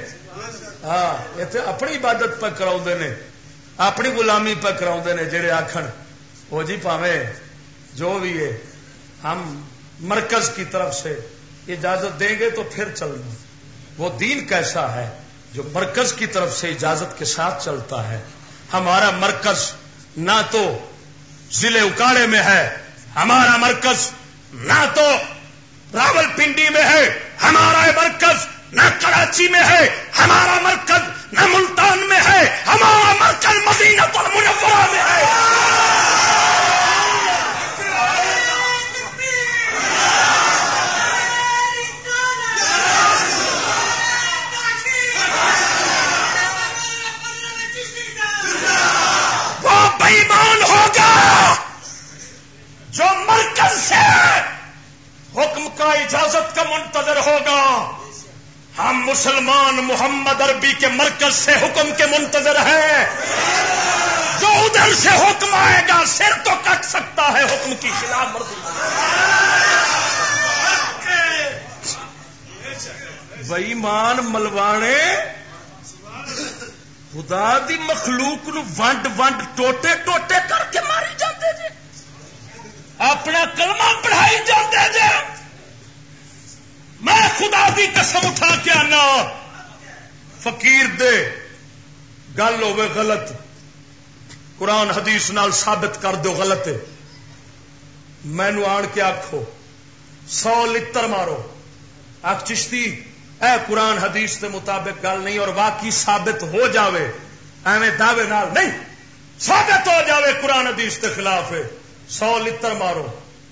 ہاں اتنے اپنی عبادت پہ کرا نے۔ اپنی غلامی پہ کرا نے جہے آخر وہ جی پاوے جو بھی ہے، ہم مرکز کی طرف سے اجازت دیں گے تو پھر چلنا۔ وہ دین کیسا ہے جو مرکز کی طرف سے اجازت کے ساتھ چلتا ہے؟ ہمارا مرکز نہ تو ضلع اکاڑے میں ہے، ہمارا مرکز نہ تو راول پنڈی میں ہے، ہمارا مرکز نہ کراچی میں ہے، ہمارا مرکز نہ ملتان میں ہے، ہمارا مرکز مدینہ المنورہ میں ہے۔ وہ بےمان ہوگا جو مرکز سے حکم کا اجازت کا منتظر ہوگا۔ ہم مسلمان محمد عربی کے مرکز سے حکم کے منتظر ہیں۔ جو ادھر سے حکم آئے گا، سر تو کٹ سکتا ہے حکم کی خلاف مرضی بئیمان ملوانے، خدا دی مخلوق نو ونڈ ونڈ ٹوٹے ٹوٹے کر کے ماری جاتے جی اپنا کلمہ پڑھائی جاتے جی میں خدا دی قسم اٹھا کے آنا۔ فقیر دے، گل ہوے غلط۔ قرآن حدیث نال ثابت کر دو غلط۔ مینو آن کے آخو سو لتر مارو۔ آخ چشتی، اے قرآن حدیث کے مطابق گل نہیں اور واقعی ثابت ہو جاوے۔ ایویں دعوے نال نہیں، ثابت ہو جاوے قرآن حدیث کے خلاف۔ سو لتر مارو۔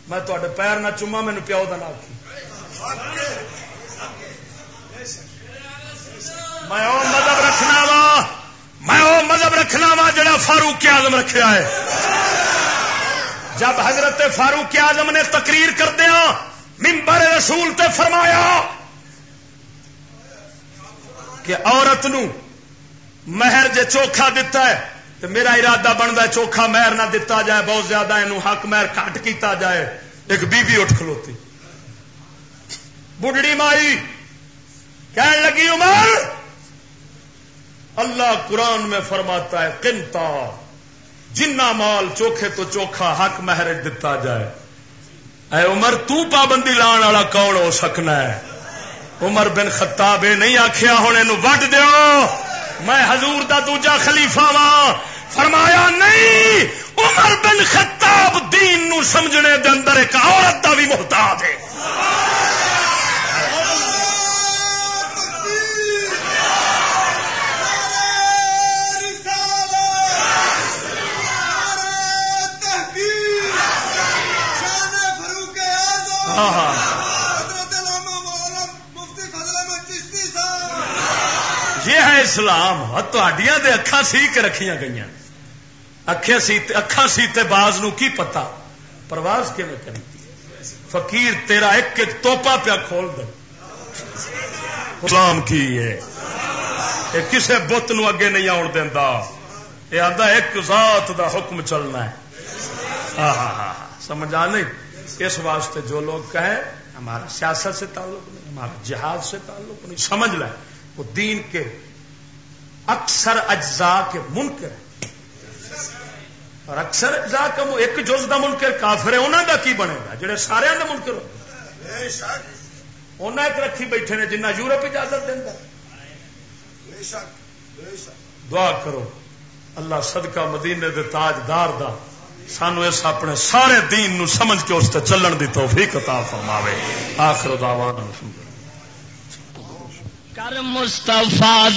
میں تے پیر نہ چوما مینو پیو کا نہ آخی میں وہ مذہب رکھنا وا، میں وہ مذہب رکھنا وا جڑا فاروق آزم رکھا ہے۔ جب حضرت فاروق آزم نے تقریر کر دیا ممبر رسول تے فرمایا کہ عورت نو مہر جے چوکھا دتا ہے تو میرا ارادہ بنتا ہے چوکھا مہر نہ دتا جائے، بہت زیادہ یہ حق مہر کٹ کیتا جائے۔ ایک بی بی اٹھ کھلوتی۔ بڑھڑی مائی کہنے لگی عمر، اللہ قرآن میں فرماتا ہے کنتا جنا مال چوکھے تو چوکھا حق مہر دتا جائے۔ اے عمر، تو پابندی لان والا کون ہو سکنا ہے؟ عمر بن خطاب نہیں آخیا ہونے نو وڈ دیو۔ میں حضور دا دوجا خلیفہ وا فرمایا، نہیں، عمر بن خطاب دین نو سمجھنے دے اندر ایک عورت دا بھی محتاج ہے۔ یہ ہے اسلام۔ دے اکھا سی کے رکھیا گئی اکھا سیتے باز نو کی پتا؟ پرواز کی کری فقیر تیرا ایک ایک توپا پیا کھول دے۔ اسلام کی ہے؟ یہ کسے بت نو اگے نہیں آن دینا یہ آتا ایک ذات دا حکم چلنا ہے۔ ہاں ہاں ہاں سمجھ آ نہیں؟ اس واسطے جو لوگ کہیں ہمارا سیاست سے تعلق نہیں ہمارا جہاد سے تعلق نہیں سمجھ لیں وہ دین کے اکثر اجزاء کے منکر ہیں۔ اور اکثر اجزاء کا ایک جز کا منکر کافر ہے انہوں کا کی بنے گا؟ جہے سارے کا منکر ہو۔ انہیں ایک رکھی بیٹھے نے جنہ یورپ اجازت دینا دعا کرو اللہ صدقہ مدینے دے تاجدار دا سانو اس اپنے سارے دین نو سمجھ کے اس تے چلن دی توفیق عطا فرماوے۔ آخر دعوانا۔ کر مصطفیٰ